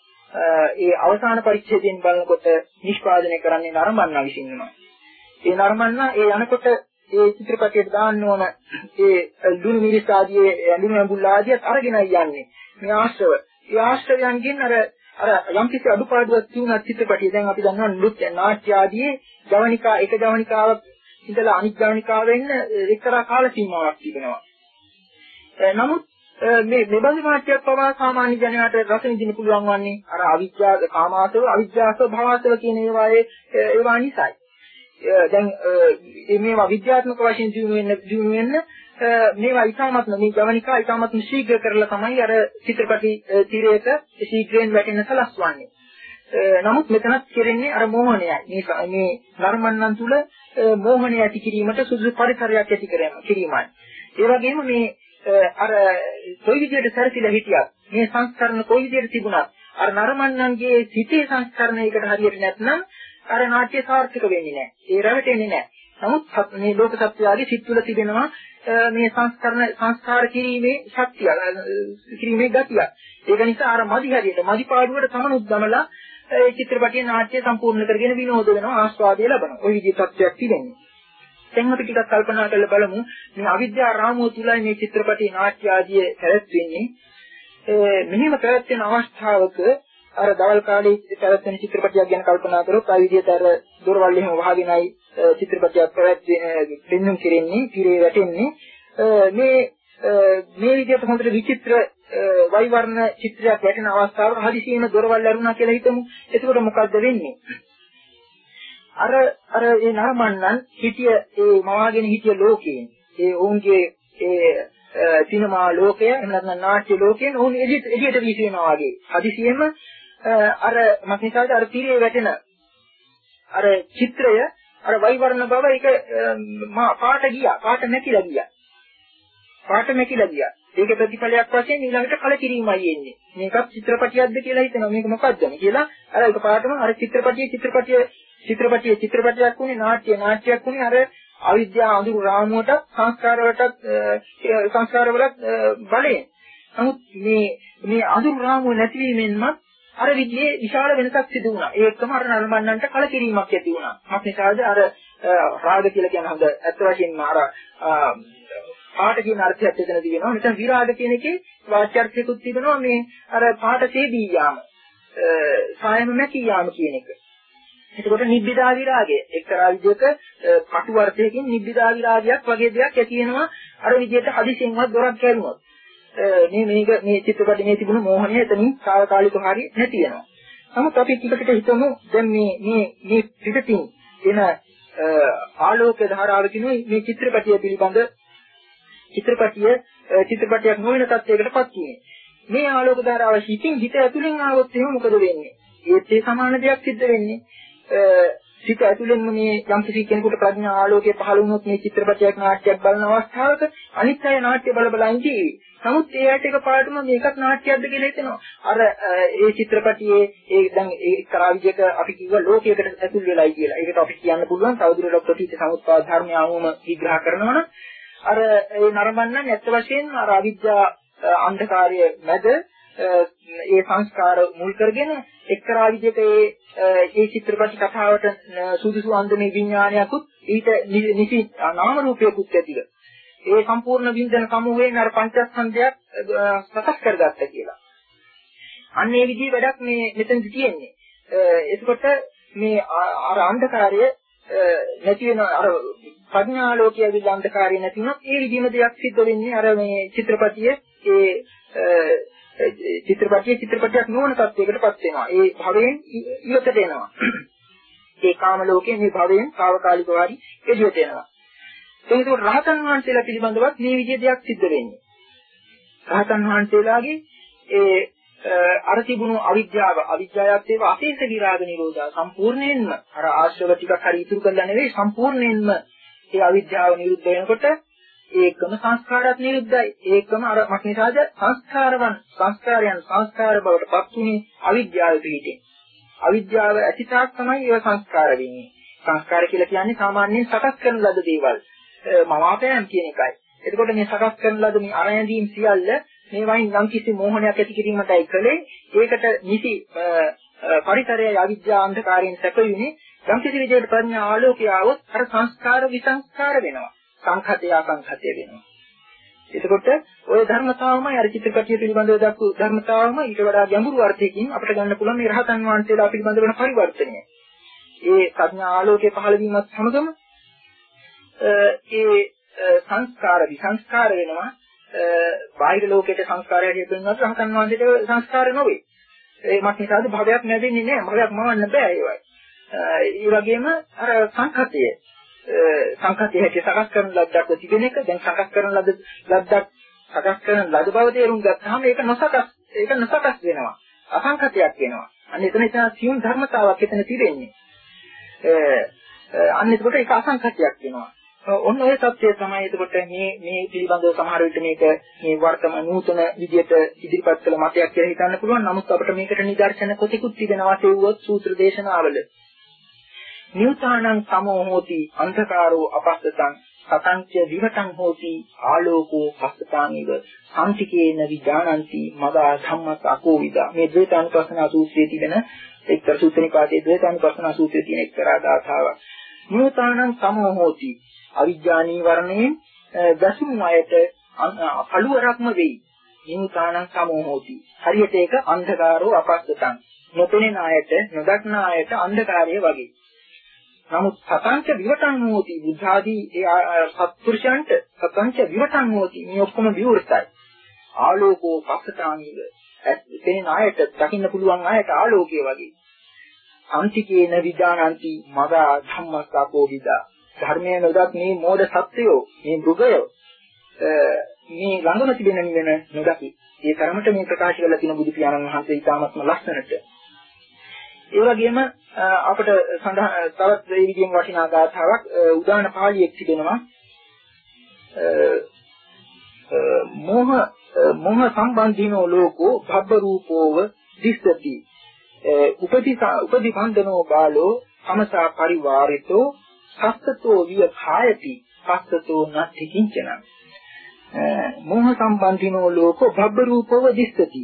S2: ඒ අවසාන පරිච්ඡේදයෙන් බලනකොට නිෂ්පාදනය කරන්නේ නරඹන්න විසින්නවා. ඒ නර්මන්න ඒ යනකොට ඒ චිත්‍රපටයට දාන්න ඕන ඒ දුනු මිරිස් ආදී ඇඳුම් ඇඹුල් ආදියත් අරගෙනයි යන්නේ. මේ ආශ්‍රව. ඒ ආශ්‍රවයන්ගෙන් අර අර යම් කිසි අඩුපාඩුවක් තියුණා චිත්‍රපටිය දැන් අපි දන්නවා නෘත්‍ය නාට්‍ය ආදී ජවනිකා එක ජවනිකාවක් ඉඳලා අනිත් ජවනිකාව වෙන්න එක්තරා කාල සීමාවක් තිබෙනවා. නමුත් මේ මෙබඳු නාට්‍යයක් පවා සාමාන්‍ය ජනයාට රස විඳින්න පුළුවන් වන්නේ අර අවිද්‍යාව කාමාසව අවිද්‍යාසව භවසව කියන ඒවායේ ඒවා නිසායි. දැන් මේවා විද්‍යාත්මක වශයෙන් දිනු වෙන්න දිනු වෙන්න මේවා ඊටාත්ම මේ ජවනිකා ඊටාත්ම ශීඝ්‍ර කරලා තමයි අර චිත්‍රපටි තිරයක ශීඝ්‍රයෙන් වැටෙන්න සලස්වන්නේ. නමුත් මෙතනත් කෙරෙන්නේ අර මෝහණයයි. මේ මේ ධර්මන්නන් තුල මෝහණය ඇති කිරීමට සුදුසු පරිසරයක් ඇති කිරීමයි. ඒ වගේම මේ අර කොයි විදිහට සැරසිලා හිටියත් මේ සංස්කරණ කොයි විදිහට තිබුණත් අර නරමන්නන්ගේ සිතේ සංස්කරණයකට හරියට නැත්නම් අර නාට්‍ය සාර්ථක වෙන්නේ නැහැ. ඒ රැවටෙන්නේ නැහැ. නමුත් මේ ලෝක සත්‍යයේ සිත් තුළ තිබෙනවා මේ සංස්කරණ සංස්කාර කිරීමේ ශක්තිය කිරීමේ ගතිය. ඒක නිසා අර මදි හරියට මදි පාඩුවට තමනුත් ගමලා ඒ චිත්‍රපටයේ නාට්‍ය සම්පූර්ණ කරගෙන විනෝද වෙනවා ආස්වාදය ලබනවා. ওই විදිහේ තත්ත්වයක් තිබෙන්නේ. දැන් අපි ටිකක් කල්පනා කරලා බලමු මේ අවිද්‍යා රාමුව තුලයි මේ චිත්‍රපටයේ නාට්‍ය ආදිය පැවැත්වෙන්නේ. මෙහිම පැවැත්වෙන අවස්ථාවක අර දවල් කාලේ පැවැත්වෙන චිත්‍රපටයක් ගැන කල්පනා කරොත් ආ විදිහට අර දොරවල් එහෙම වහගෙනයි චිත්‍රපටයක් පැවැත්වෙන්නේ පෙන්වුම් කෙරෙන්නේ, පිරේ වැටෙන්නේ. මේ මේ විදිහට හොඳට විචිත්‍ර වෛවර්ණ චිත්‍රයක් වැටෙන අවස්ථාවක හදිසියෙම දොරවල් ඇරුණා කියලා හිතමු. එතකොට මොකද්ද වෙන්නේ? අර අර ඒ නරඹන්නන් හිටිය ඒ මවාගෙන හිටිය ලෝකයෙන් ඒ ඔවුන්ගේ ඒ සිනමා ලෝකය එහෙම නැත්නම් නාට්‍ය ලෝකයෙන් ඔවුන් එළියට එළියට වීසිනවා වගේ. හදිසියෙම අර මක්නිසාද අර තීරේ වැටෙන අර චිත්‍රය අර වෛවර්ණ බව ඒක පාට ගියා. පාට නැතිලා ගියා. පාට නැතිලා ගියා. ඒක ප්‍රතිඵලයක් වශයෙන් ඊළඟට කලකිරීමයි එන්නේ. මේකත් චිත්‍රපටියක්ද කියලා හිතනවා. මේක මොකක්ද කියලා අර ඒක පාටම අර චිත්‍රපටියේ චිත්‍රපටියේ චිත්‍රපටියේ චිත්‍රපටයක් වුණේ නාට්‍ය නාට්‍යයක් වුණේ අර අවිද්‍යාව අඳුරු රාමුවට සංස්කාරවලට සංස්කාරවලත් බලයෙන්. නමුත් මේ මේ අඳුරු රාමුව නැතිවීමෙන්ම අර විදිහේ විශාල වෙනසක් සිදු වුණා. ඒකම අර නල්මන්නන්ට කලකිරීමක් ඇති වුණා. මොකද අර රාග කියලා කියන හඳ ඇත්ත වශයෙන්ම අර පාට කියන අර්ථයත් එතන තියෙනවා. නැත්නම් විරාග කියන එකේ වාචාර්ථයකුත් තිබෙනවා මේ අර පාට තේදී යාම. සායම නැති යාම කියන එක. එතකොට නිබ්බිදා විරාගය එක්තරා විදිහක කටු අර්ථයකින් නිබ්බිදා විරාගයක් වගේ දෙයක් ඇති වෙනවා අර විදිහට හදිසියෙන්වත් දොරක් කැරුණොත් මේ මේක මේ චිත්‍රපටයේ මේ තිබුණු මෝහණය එතනින් සාවකාලිකව හරි නැති වෙනවා. නමුත් අපි ටිකකට හිතමු දැන් මේ මේ මේ පිටතින් එන ආලෝක ධාරාවකින් මේ චිත්‍රපටිය පිළිබඳ චිත්‍රපටිය චිත්‍රපටයක් නොවන තත්යකටපත් වීම. මේ ආලෝක ධාරාව හිතින් හිත ඇතුලෙන් ආවොත් එහෙම මොකද වෙන්නේ? ඒත් ඒ සමාන දෙයක් සිද්ධ වෙන්නේ. සිත ඇතුළෙන්ම මේ යම් කිසි කෙනෙකුට ප්‍රඥා ආලෝකයේ පහළ වුණොත් මේ චිත්‍රපටයක් නාට්‍යයක් බලන අවස්ථාවක අනිත් අය නාට්‍ය බල බල ඉඳී. නමුත් ඒ ඇයට එකපාරටම මේකත් නාට්‍යයක්ද කියලා හිතෙනවා. අර ඒ චිත්‍රපටියේ ඒ දැන් ඒ කරා විදිහට අපි කිව්ව ලෝකයකට ඇතුල් වෙලයි කියලා. ඒකට අපි කියන්න පුළුවන් තවදුරටත් ප්‍රතිච සමුත්පාද ධර්මය අනුවම විග්‍රහ කරනවනම් අර ඒ නරඹන්න නැත්ත වශයෙන් අර අවිද්‍යා අන්ධකාරය මැද ඒ සංස්කාර මුල් කරගෙන එක්තරා විදිහක ඒ ඒ චිත්‍රපට කතාවට සුදුසු අන්දමේ විඥානයකුත් ඊට නිසි නාම රූපයකුත් ඇතිව ඒ සම්පූර්ණ විඳන සමූහයෙන් අර පංචස්කන්ධයක් සකස් කරගත්තා කියලා. අන්න ඒ විදිහේ වැඩක් මේ මෙතනදි තියෙන්නේ. එතකොට මේ අර අන්ධකාරය නැති වෙන අර ප්‍රඥාලෝකයේ විල අන්ධකාරය නැති වුණොත් ඒ විදිහම දෙයක් සිද්ධ වෙන්නේ අර මේ චිත්‍රපටියේ ඒ චිත්‍රපටියේ චිත්‍රපටයක් නොවන තත්යකටපත් වෙනවා. ඒ භවයෙන් ඉවතට එනවා. ඒ කාම ලෝකයේ මේ භවයෙන් తాවකාලිකව හරි එළියට එනවා. ඒකෝ රහතන් වහන්සේලා පිළිබඳවත් මේ විදිහේ දෙයක් සිද්ධ වෙන්නේ. රහතන් වහන්සේලාගේ ඒ අර තිබුණු අවිද්‍යාව අවිද්‍යාවත් ඒවා අශේෂ විරාග නිරෝධා සම්පූර්ණයෙන්ම අර ආශ්‍රව ටිකක් හරි ඉතුරු කරලා නෙවෙයි සම්පූර්ණයෙන්ම ඒ අවිද්‍යාව නිරුද්ධ වෙනකොට ඒකම සංස්කාරات නිරුද්ධයි. ඒකම අර මක්නිසාද සංස්කාරවන් සංස්කාරයන් සංස්කාර බවට පත් වුනේ අවිද්‍යාව පිටින්. අවිද්‍යාව ඇතිතාක් තමයි ඒව සංස්කාර වෙන්නේ. සංස්කාර කියලා කියන්නේ සාමාන්‍යයෙන් සකස් කරන ලද දේවල්. මවාපෑම් කියන එකයි. එතකොට මේ සකස් කරන ලද මේ අරැඳීම් සියල්ල මේ වයින් නම් කිසි මෝහනයක් ඇති කිරීමටයි කලේ. ඒකට නිසි පරිතරය අවිද්‍යා අන්ධකාරයෙන් සැපයුනේ. යම් කිසි විදිහට ප්‍රඥා ආලෝකය આવොත් අර සංස්කාර විසංස්කාර වෙනවා. සංඛතය අසංඛතය වෙනවා. එතකොට ওই ධර්මතාවමයි අර චිත්තකතිය පිළිබඳව දක්වපු ධර්මතාවම ඊට වඩා ගැඹුරු අර්ථයකින් අපිට ගන්න පුළුවන් මේ රහතන් වහන්සේලා පිළිබඳ වෙන පරිවර්තනය. ඒ ප්‍රඥා ආලෝකයේ පහළ වීමත් සමගම ඒ සංස්කාර විසංස්කාර වෙනවා බාහිර ලෝකයේ සංස්කාරය හේතුවෙන් රහතන් වහන්සේට සංස්කාර නොවේ. ඒමත් නිසාද භවයක් නැදෙන්නේ නැහැ. භවයක් මවන්න බෑ ඒවයි. ඒ වගේම අර සංකතය සංකතය හැටි සකස් කරන ලද්දක් තිබෙන එක දැන් සකස් කරන ලද ලද්දක් සකස් කරන ලද බව තේරුම් ගත්තාම ඒක නොසකස් ඒක නොසකස් වෙනවා. අසංකතයක් වෙනවා. අන්න එතන එතන සියුම් ධර්මතාවක් එතන තිබෙන්නේ. අන්න එතකොට ඒක අසංකතයක් වෙනවා. ඔන්න ඔය தත්ත්වය තමයි එතකොට මේ මේ පිළිබඳව සමහර විට මේක මේ වර්තමාන නූතන විදියට ඉදිරිපත් කළ මතයක් කියලා හිතන්න පුළුවන්. නමුත් අපිට මේකට නිදර්ශන කොටිකුත් තිබෙනවා තෙව්වොත් සූත්‍ර දේශනාවල. නියුතානං සමෝ හෝති අන්ධකාරෝ අපස්සතං සතංච විවටං හෝති ආලෝකෝ පස්සතානිව සම්තිකේන විඥානಂತಿ මදා ධම්මස් අකෝවිදා මේ ද්වේතානුපස්සනා සූත්‍රයේ තිබෙන එක්තර සූත්‍රනිපාතයේ ද්වේතානුපස්සනා සූත්‍රයේ තියෙන එක්තරා ගාථාවක් නියුතානං සමෝ හෝති අවිඥා නීවරණයෙන් දසුන් අයට අලුවරක්ම වෙයි. නිමුතානං සමෝහෝති. හරියට ඒක අන්ධකාරෝ අපස්සතං. නොපෙනෙන අයට, නොදක්න අයට අන්ධකාරය වගේ. නමුත් සතංච විවටං හෝති බුද්ධාදී ඒ සත්පුරුෂයන්ට සතංච විවටං හෝති මේ ඔක්කොම විවෘතයි. ආලෝකෝ පස්සතානීව. පෙනෙන අයට, දකින්න පුළුවන් අයට ආලෝකය වගේ. අන්තිකේන විදානන්ති මගා ධම්මස්සකෝ විදා ධර්මයේ නොදත් මේ මෝඩ සත්‍යෝ මේ මෘගයෝ මේ ළඟම තිබෙන නිවන නොදකි. ඒ තරමට මේ ප්‍රකාශ කරලා තියෙන බුදු පියාණන් වහන්සේ ඉතාමත්ම ලස්සනට. ඒ වගේම අපිට සඳහන් තවත් මේ විදිහෙන් වටිනා ගාථාවක් උදාන පාළියෙක් තිබෙනවා. මෝහ මොහ සම්බන්ධිනෝ ලෝකෝ භබ්බ රූපෝව දිස්සති. උපදි උපදි බන්ධනෝ බාලෝ සමසා පරිවාරිතෝ සස්සතෝ විය කායති පස්සතෝ නත්ති කිංචන. මෝහ සම්බන්ධිනෝ ලෝකෝ භබ්බ රූපව දිස්සති.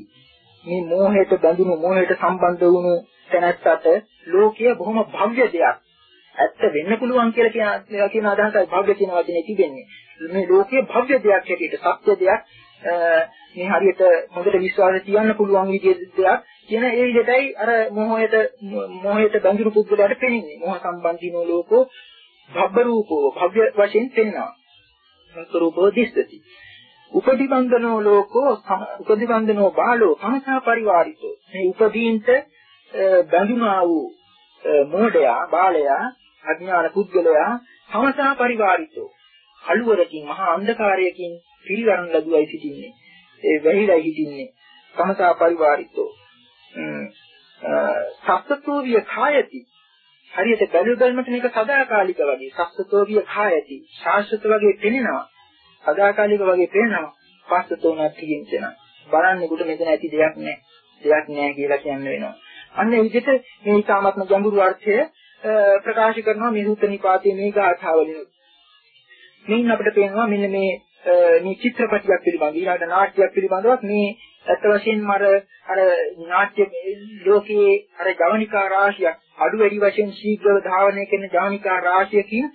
S2: මේ මෝහයට බැඳුණු මෝහයට සම්බන්ධ වුණු තැනැත්තට ලෝකය බොහොම භව්‍ය දෙයක් ඇත්ත වෙන්න පුළුවන් කියලා කියන කියන අදහසයි භව්‍ය කියන වචනේ තිබෙන්නේ මේ ලෝකයේ භව්‍ය දෙයක් හැටියට සත්‍ය දෙයක් මේ හරියට හොඳට විශ්වාසය තියන්න පුළුවන් විදිහේ දෙයක් කියන ඒ විදිහටයි අර මොහයට මොහයට බඳුරු පුද්ගලයාට පෙනෙන්නේ. මොහ සම්බන්ධිනෝ ලෝකෝ භබ්බ රූපෝ භව්‍ය වශයෙන් පෙන්නවා. සත්‍ය රූපෝ දිස්සති. උපදිබන්ධනෝ ලෝකෝ උපදිබන්ධනෝ බාලෝ සමසා පරිවාරිතෝ. මේ උපදීන්ට බැඳුනා වූ මෝඩයා බාලයා අඥාන පුද්ගලයා සමසා පරිවාරිතෝ. අලුවරකින් මහා අන්ධකාරයකින් පිළිවරන් ලැබුවයි සිටින්නේ. ඒ වැහිලා හිටින්නේ සමසා පරිවාරිතෝ. සත්ත්වෝ විය කායති. හරියට බැලු බැලමට මේක සදාකාලික වගේ. සස්සතෝවිය කායති. ශාස්ත්‍රත වගේ පෙනෙනවා. සදාකාලික වගේ පෙනෙනවා. පස්සතෝනක් කියනවා බලන්නෙකුට මෙතන ඇති දෙයක් නැහැ දෙයක් නැහැ කියලා කියන්න වෙනවා. අන්න ඒ විදිහට මේ ඊ타මත්ම ගැඹුරු අර්ථය ප්‍රකාශ කරනවා මේ සූත්‍ර නිපාතයේ මේ ගාථාවලින් මේන් අපිට පේනවා මෙන්න මේ මේ චිත්‍රපටියක් පිළිබඳව ඊළඟ නාට්‍යයක් පිළිබඳව මේ ඇත්ත වශයෙන්ම අර අර නාට්‍ය ලෝකයේ අර ජවනිකා රාශියක් අඩු වැඩි වශයෙන් ශීඝ්‍රව ධාවනය කරන ජවනිකා රාශියකින්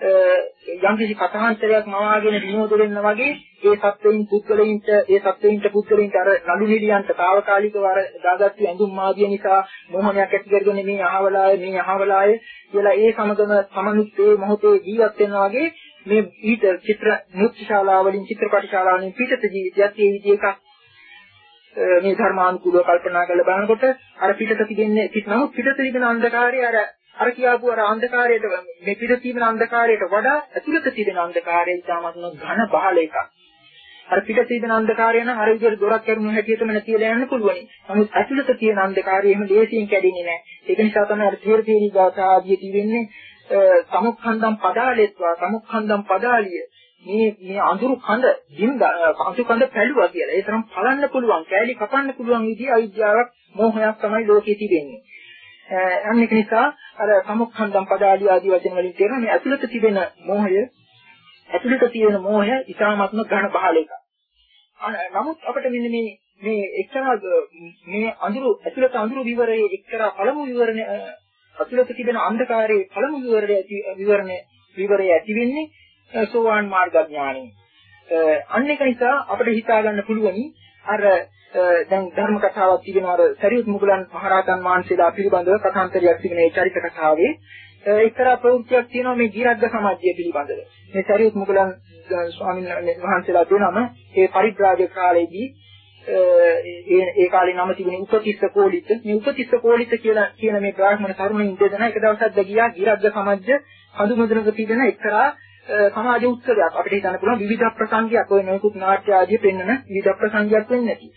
S2: යම්කිසි කථාන්තරයක් මවාගෙන විනෝද වෙන්න වගේ ඒ සත්වයින් පුද්ගලයින්ට ඒ සත්වයින්ට පුද්ගලයින්ට අර නළු නිලියන්ට తాවකාලිකව අර දාගත්තු ඇඳුම් මාදිය නිසා මොහොනයක් ඇති කරගෙන මේ අහවලාය මේ අහවලාය කියලා ඒ සමගම සමනුත් ඒ මොහොතේ ජීවත් වෙනවා වගේ මේ ඊට චිත්‍ර නෘත්‍ය ශාලාවලින් චිත්‍රපට ශාලාවලින් පිටත ජීවිතයත් ඒ විදිහක මේ ධර්මානුකූලව කල්පනා කරලා බලනකොට අර පිටත තිබෙන්නේ නමුත් පිටත තිබෙන අන්ධකාරය අර අර කියාපු අර අන්ධකාරයට මේ පිටත තිබෙන අන්ධකාරයට වඩා ඇතුළත තිබෙන අන්ධකාරය ඉතාමත්ම ඝන බහල එකක්. අර පිටත තිබෙන අන්ධකාරය නම් අර විදිහට දොරක් කරුණු හැටියටම නැතිලා යන්න පුළුවනි. නමුත් ඇතුළත තියෙන අන්ධකාරය එහෙම දේශයෙන් කැඩෙන්නේ නැහැ. ඒක නිසා තමයි අර තේර තේරි ගාථා ආදී තිබෙන්නේ සමුක්ඛන්දම් පදාලෙත්වා සමුක්ඛන්දම් පදාලිය මේ මේ අඳුරු කඳ දින්ද අඳුරු කඳ පැළුවා කියලා. ඒ තරම් පලන්න පුළුවන්, කෑලි කපන්න පුළුවන් විදිහ අවිද්‍යාවක්, මෝහයක් තමයි ලෝකේ තිබෙන්නේ. අන්න ඒක නිසා අර සමුක්ඛන්දම් පදාලිය ආදී වචන වලින් කියන මේ ඇතුළත තිබෙන මෝහය, ඇතුළත තියෙන මෝහය ඉතාමත්ම ඝන බහල එකක්. නමුත් අපිට මෙන්න මේ මේ එක්තරා මේ අඳුරු ඇතුළත අඳුරු විවරයේ එක්තරා පළමු විවරණය ඇතුළත තිබෙන අන්ධකාරයේ පළමු විවරණය විවරණය විවරය ඇති වෙන්නේ සෝවාන් මාර්ග ඥානෙ. අන්න ඒක නිසා අපිට හිතා ගන්න පුළුවනි අර දැන් ධර්ම කතාවක් තිබෙනවා අර සරියුත් මුගලන් මහරහතන් වහන්සේලා පිළිබඳව කථාන්තරයක් තිබෙන ඒ චරිත කතාවේ එක්තරා ප්‍රවෘත්තියක් තියෙනවා මේ ගිරග්ග සමාජය පිළිබඳව. මේ සරියුත් මුගලන් ස්වාමීන් වහන්සේලා දෙනම ඒ පරිත්‍රාජ කාලේදී ඒ ඒ කාලේ නම තිබුණේ උපතිස්ස කෝලිත. මේ උපතිස්ස කෝලිත කියලා කියන මේ බ්‍රාහ්මණ තරුණින් දෙදෙනා එක දවසක් ගියා ගිරග්ග සමාජය හඳුමුදුනක තිබෙන එක්තරා සමාජ උත්සවයක් අපිට හිතන්න පුළුවන් විවිධ ප්‍රසංගයක් ඔය නොයෙකුත් නාට්‍ය ආදී පෙන්වන විවිධ ප්‍රසංගයක් වෙන්නේ නැති.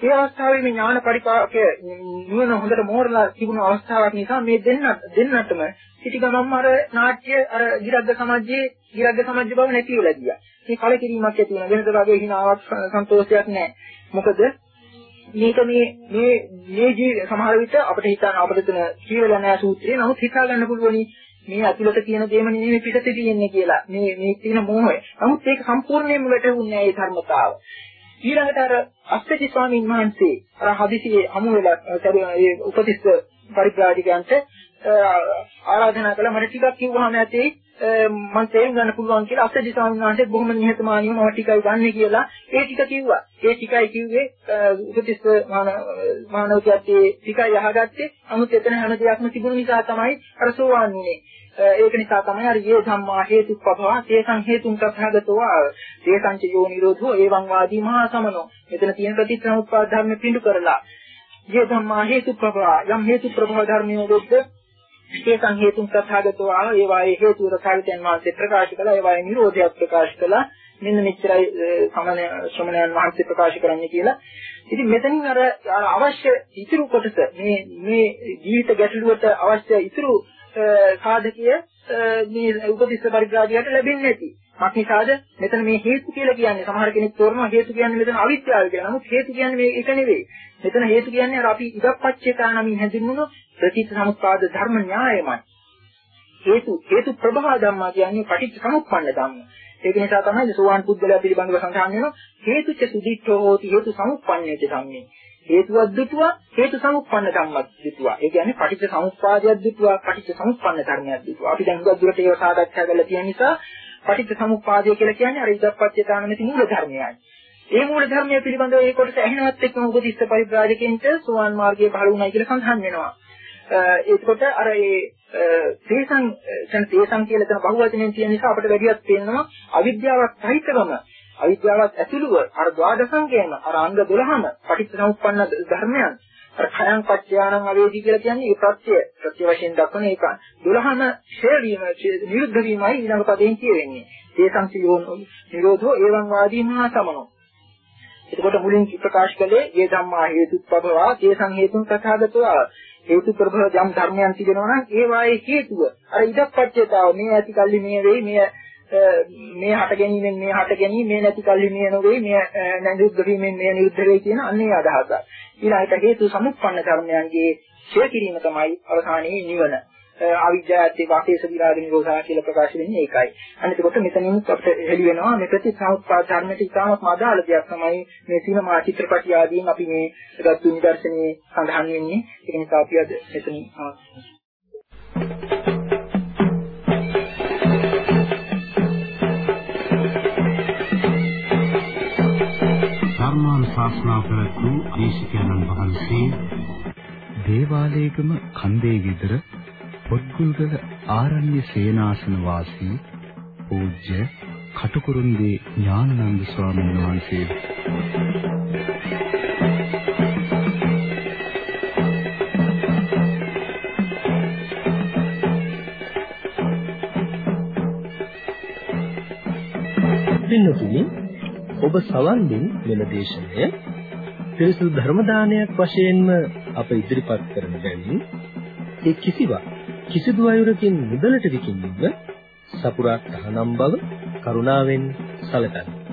S2: ඒ අවස්ථාවේ මේ ඥාන පරිපාකය නුවණ හොඳට මෝරලා තිබුණු අවස්ථාවක් නිසා මේ දෙන්න දෙන්නටම සිටි ගමන්ම අර නාට්‍ය අර ගිරග්ග සමාජයේ ගිරග්ග සමාජ බව නැති වෙලා ගියා. මේ කලකිරීමක් ඇති වෙන වෙනද වගේ හිනාවක් සන්තෝෂයක් නැහැ. මොකද මේක මේ මේ මේ සමහර විට අපිට හිතන්න අපිට තුන කියලා නැහැ සූත්‍රය. නමුත් හිතා ගන්න පුළුවනි මේ අතුලට කියන දේම නෙමෙයි පිටත තියෙන්නේ කියලා. මේ මේ තියෙන මෝහය. නමුත් ඒක සම්පූර්ණයෙන්ම වැටහුන්නේ නැහැ ඒ ධර්මතාව. ඊළඟට අර අස්සති ස්වාමීන් වහන්සේ අර හදිසියේ හමු වෙලා ඒ උපතිස්ස පරිබ්‍රාජිකයන්ට ආරාධනා කළා මට ටිකක් කිව්වහම ඇති මම තේරුම් ගන්න පුළුවන් කියලා අස්සති ස්වාමීන් වහන්සේ බොහොම නිහතමානීව මම ටිකයි ගන්න කියලා ඒ ටික කිව්වා. ඒ ටිකයි කිව්වේ උපතිස්ස මානවකයන්ට ටිකයි අහගත්තේ. නමුත් එතන හැම දෙයක්ම තිබුණ නිසා තමයි අර සෝවාන් වුනේ. ඒක නිසා තමයි අර යේ ධම්මා හේතුප්පවා තේසං හේතුන් තථාගතෝ තේසං ච යෝ නිරෝධෝ එවං වාදී මහා සමනෝ මෙතන තියෙන ප්‍රතිසමුප්පාද ධර්ම පිඬු කරලා යේ ධම්මා හේතුප්පවා යම් හේතු ප්‍රභව ධර්මියෝ දුක්ද තේසං හේතුන් තථාගතෝ ආ ඒ වායේ හේතු රසායතයන් වාසේ ප්‍රකාශ කළා ඒ වායේ නිරෝධයක් ප්‍රකාශ කළා මෙන්න මෙච්චරයි සමන ශ්‍රමණයන් වහන්සේ ප්‍රකාශ කරන්නේ කියලා ඉතින් මෙතනින් අර අවශ්‍ය ඉතුරු කොටස මේ මේ ජීවිත ගැටලුවට අවශ්‍ය ඉතුරු සාධකය මේ උපතිස්ස පරිග්‍රාහකයට ලැබෙන්නේ නැති. මක්නිසාද මෙතන මේ හේතු කියලා කියන්නේ සමහර කෙනෙක් තෝරනවා හේතු කියන්නේ මෙතන අවිද්‍යාව කියලා. නමුත් හේතු කියන්නේ මේ එක නෙවෙයි. මෙතන හේතු කියන්නේ අර අපි ඉදප්පච්චේතා නමින් හැඳින්වුණු ප්‍රතිසමුප්පාද ධර්ම න්‍යායමයි. හේතු හේතු ප්‍රභා ධම්මා කියන්නේ පටිච්ච සමුප්පන්න ධම්ම. ඒක නිසා තමයි සෝවාන් පුද්ගලයා පිළිබඳව සඳහන් වෙනවා හේතුච්ච සුදිච්ඡෝ හෝති හේතු සමුප්පන්නේච සම්මේ. හේතුවක් දුටුවා හේතු සමුප්පන්න ධම්මයක් දුටුවා. ඒ කියන්නේ පටිච්ච සමුප්පාදයක් දුටුවා පටිච්ච සමුප්පන්න ධර්මයක් දුටුවා. අපි දැන් උගත් දුරට ඒව සාකච්ඡා කරලා තියෙන නිසා පටිච්ච සමුප්පාදය කියලා කියන්නේ අර ඉදප්පච්චේතාන නැති මූල ධර්මයයි. ඒ මූල ධර්මයේ පිළිබඳව ඒ කොටස ඇහෙනවත් එක්කම උපදිස්ස පරිබ්‍රාජකෙන්ට සුවන් මාර්ගයේ පහළ වුණා කියලා සඳහන් වෙනවා. ඒකකොට අර ඒ තේසං දැන් තේසං කියලා තන බහුවචනෙන් තියෙන නිසා අපිට වැඩියක් තේරෙනවා අවිද්‍යාවක් සහිතවම. අවිද්‍යාවත් ඇතුළුව අර ද්වාදසංගයම අර අංග 12ම පටිච්චසමුප්පන්න ධර්මයන්. අර khයං පත්‍යානං අවේදී කියලා කියන්නේ ඒ ප්‍රත්‍ය ප්‍රත්‍ය වශයෙන් දක්වන ඒක 12ම ශේරීම නිරුද්ධ වීමයි ඊළඟ පදයෙන් කියවෙන්නේ. ඒ සංසියෝන නිරෝධෝ එවං වාදී මහා සමනෝ. එතකොට මුලින් ප්‍රකාශ කළේ ඒ ධම්මා හේතුප්පබවා ඒ සංහේතුන් තථාගතෝ හේතු ප්‍රභව යම් ධර්මයන් තිබෙනවා නම් ඒ වායේ හේතුව අර ඉදප්පච්චේතාව මේ ඇති කල්ලි මේ වෙයි මේ මේ හට ගැනීමෙන් මේ හට ගැනීම මේ නැති කල්ලි මේ නොවේ මේ නිරුද්ධ වීමෙන් මේ නිරුද්ධ වෙයි කියන අන්නේ අදහස. ඊළඟට හේතු සමුප්පන්න ධර්මයන්ගේ ඡය කිරීම තමයි අවසානයේ නිවන. අවිජ්ජායත්තේ වාකේස විරාග නිරෝධා කියලා ප්‍රකාශ වෙන්නේ ඒකයි. අනිත් කොට මෙතනින් අපිට හෙළි වෙනවා මේ ප්‍රතිසමුප්පාද ධර්මයට ඉතාමත් අදාළ දෙයක් තමයි මේ සිනමා චිත්‍රපටි ආදීන් අපි මේ ගත්තු නිදර්ශනයේ සඳහන් වෙන්නේ. ඒක නිසා අපි අද මෙතනින්
S1: ධර්මානුශාසනා කරතු දේශකයන්න් වහන්සේ දේවාලයේගම කන්දේ විතර පොත්ගුල්ගල ආරණ්‍ය සේනාසන වාසී පූජ්‍ය කටුකුරුන්දී ඥානানন্দ ස්වාමීන් වහන්සේ.
S3: පින්නතුනි ඔබ සවන් දුන් මෙම දේශනය පිරිසුදු ධර්ම දානයක් වශයෙන්ම අප ඉදිරිපත් කරන බැවින් ඒ කිසිවක් කිසිදු අයුරකින් මුදලට විකිණීම සපුරා තහනම් බව කරුණාවෙන් සැලකන්න.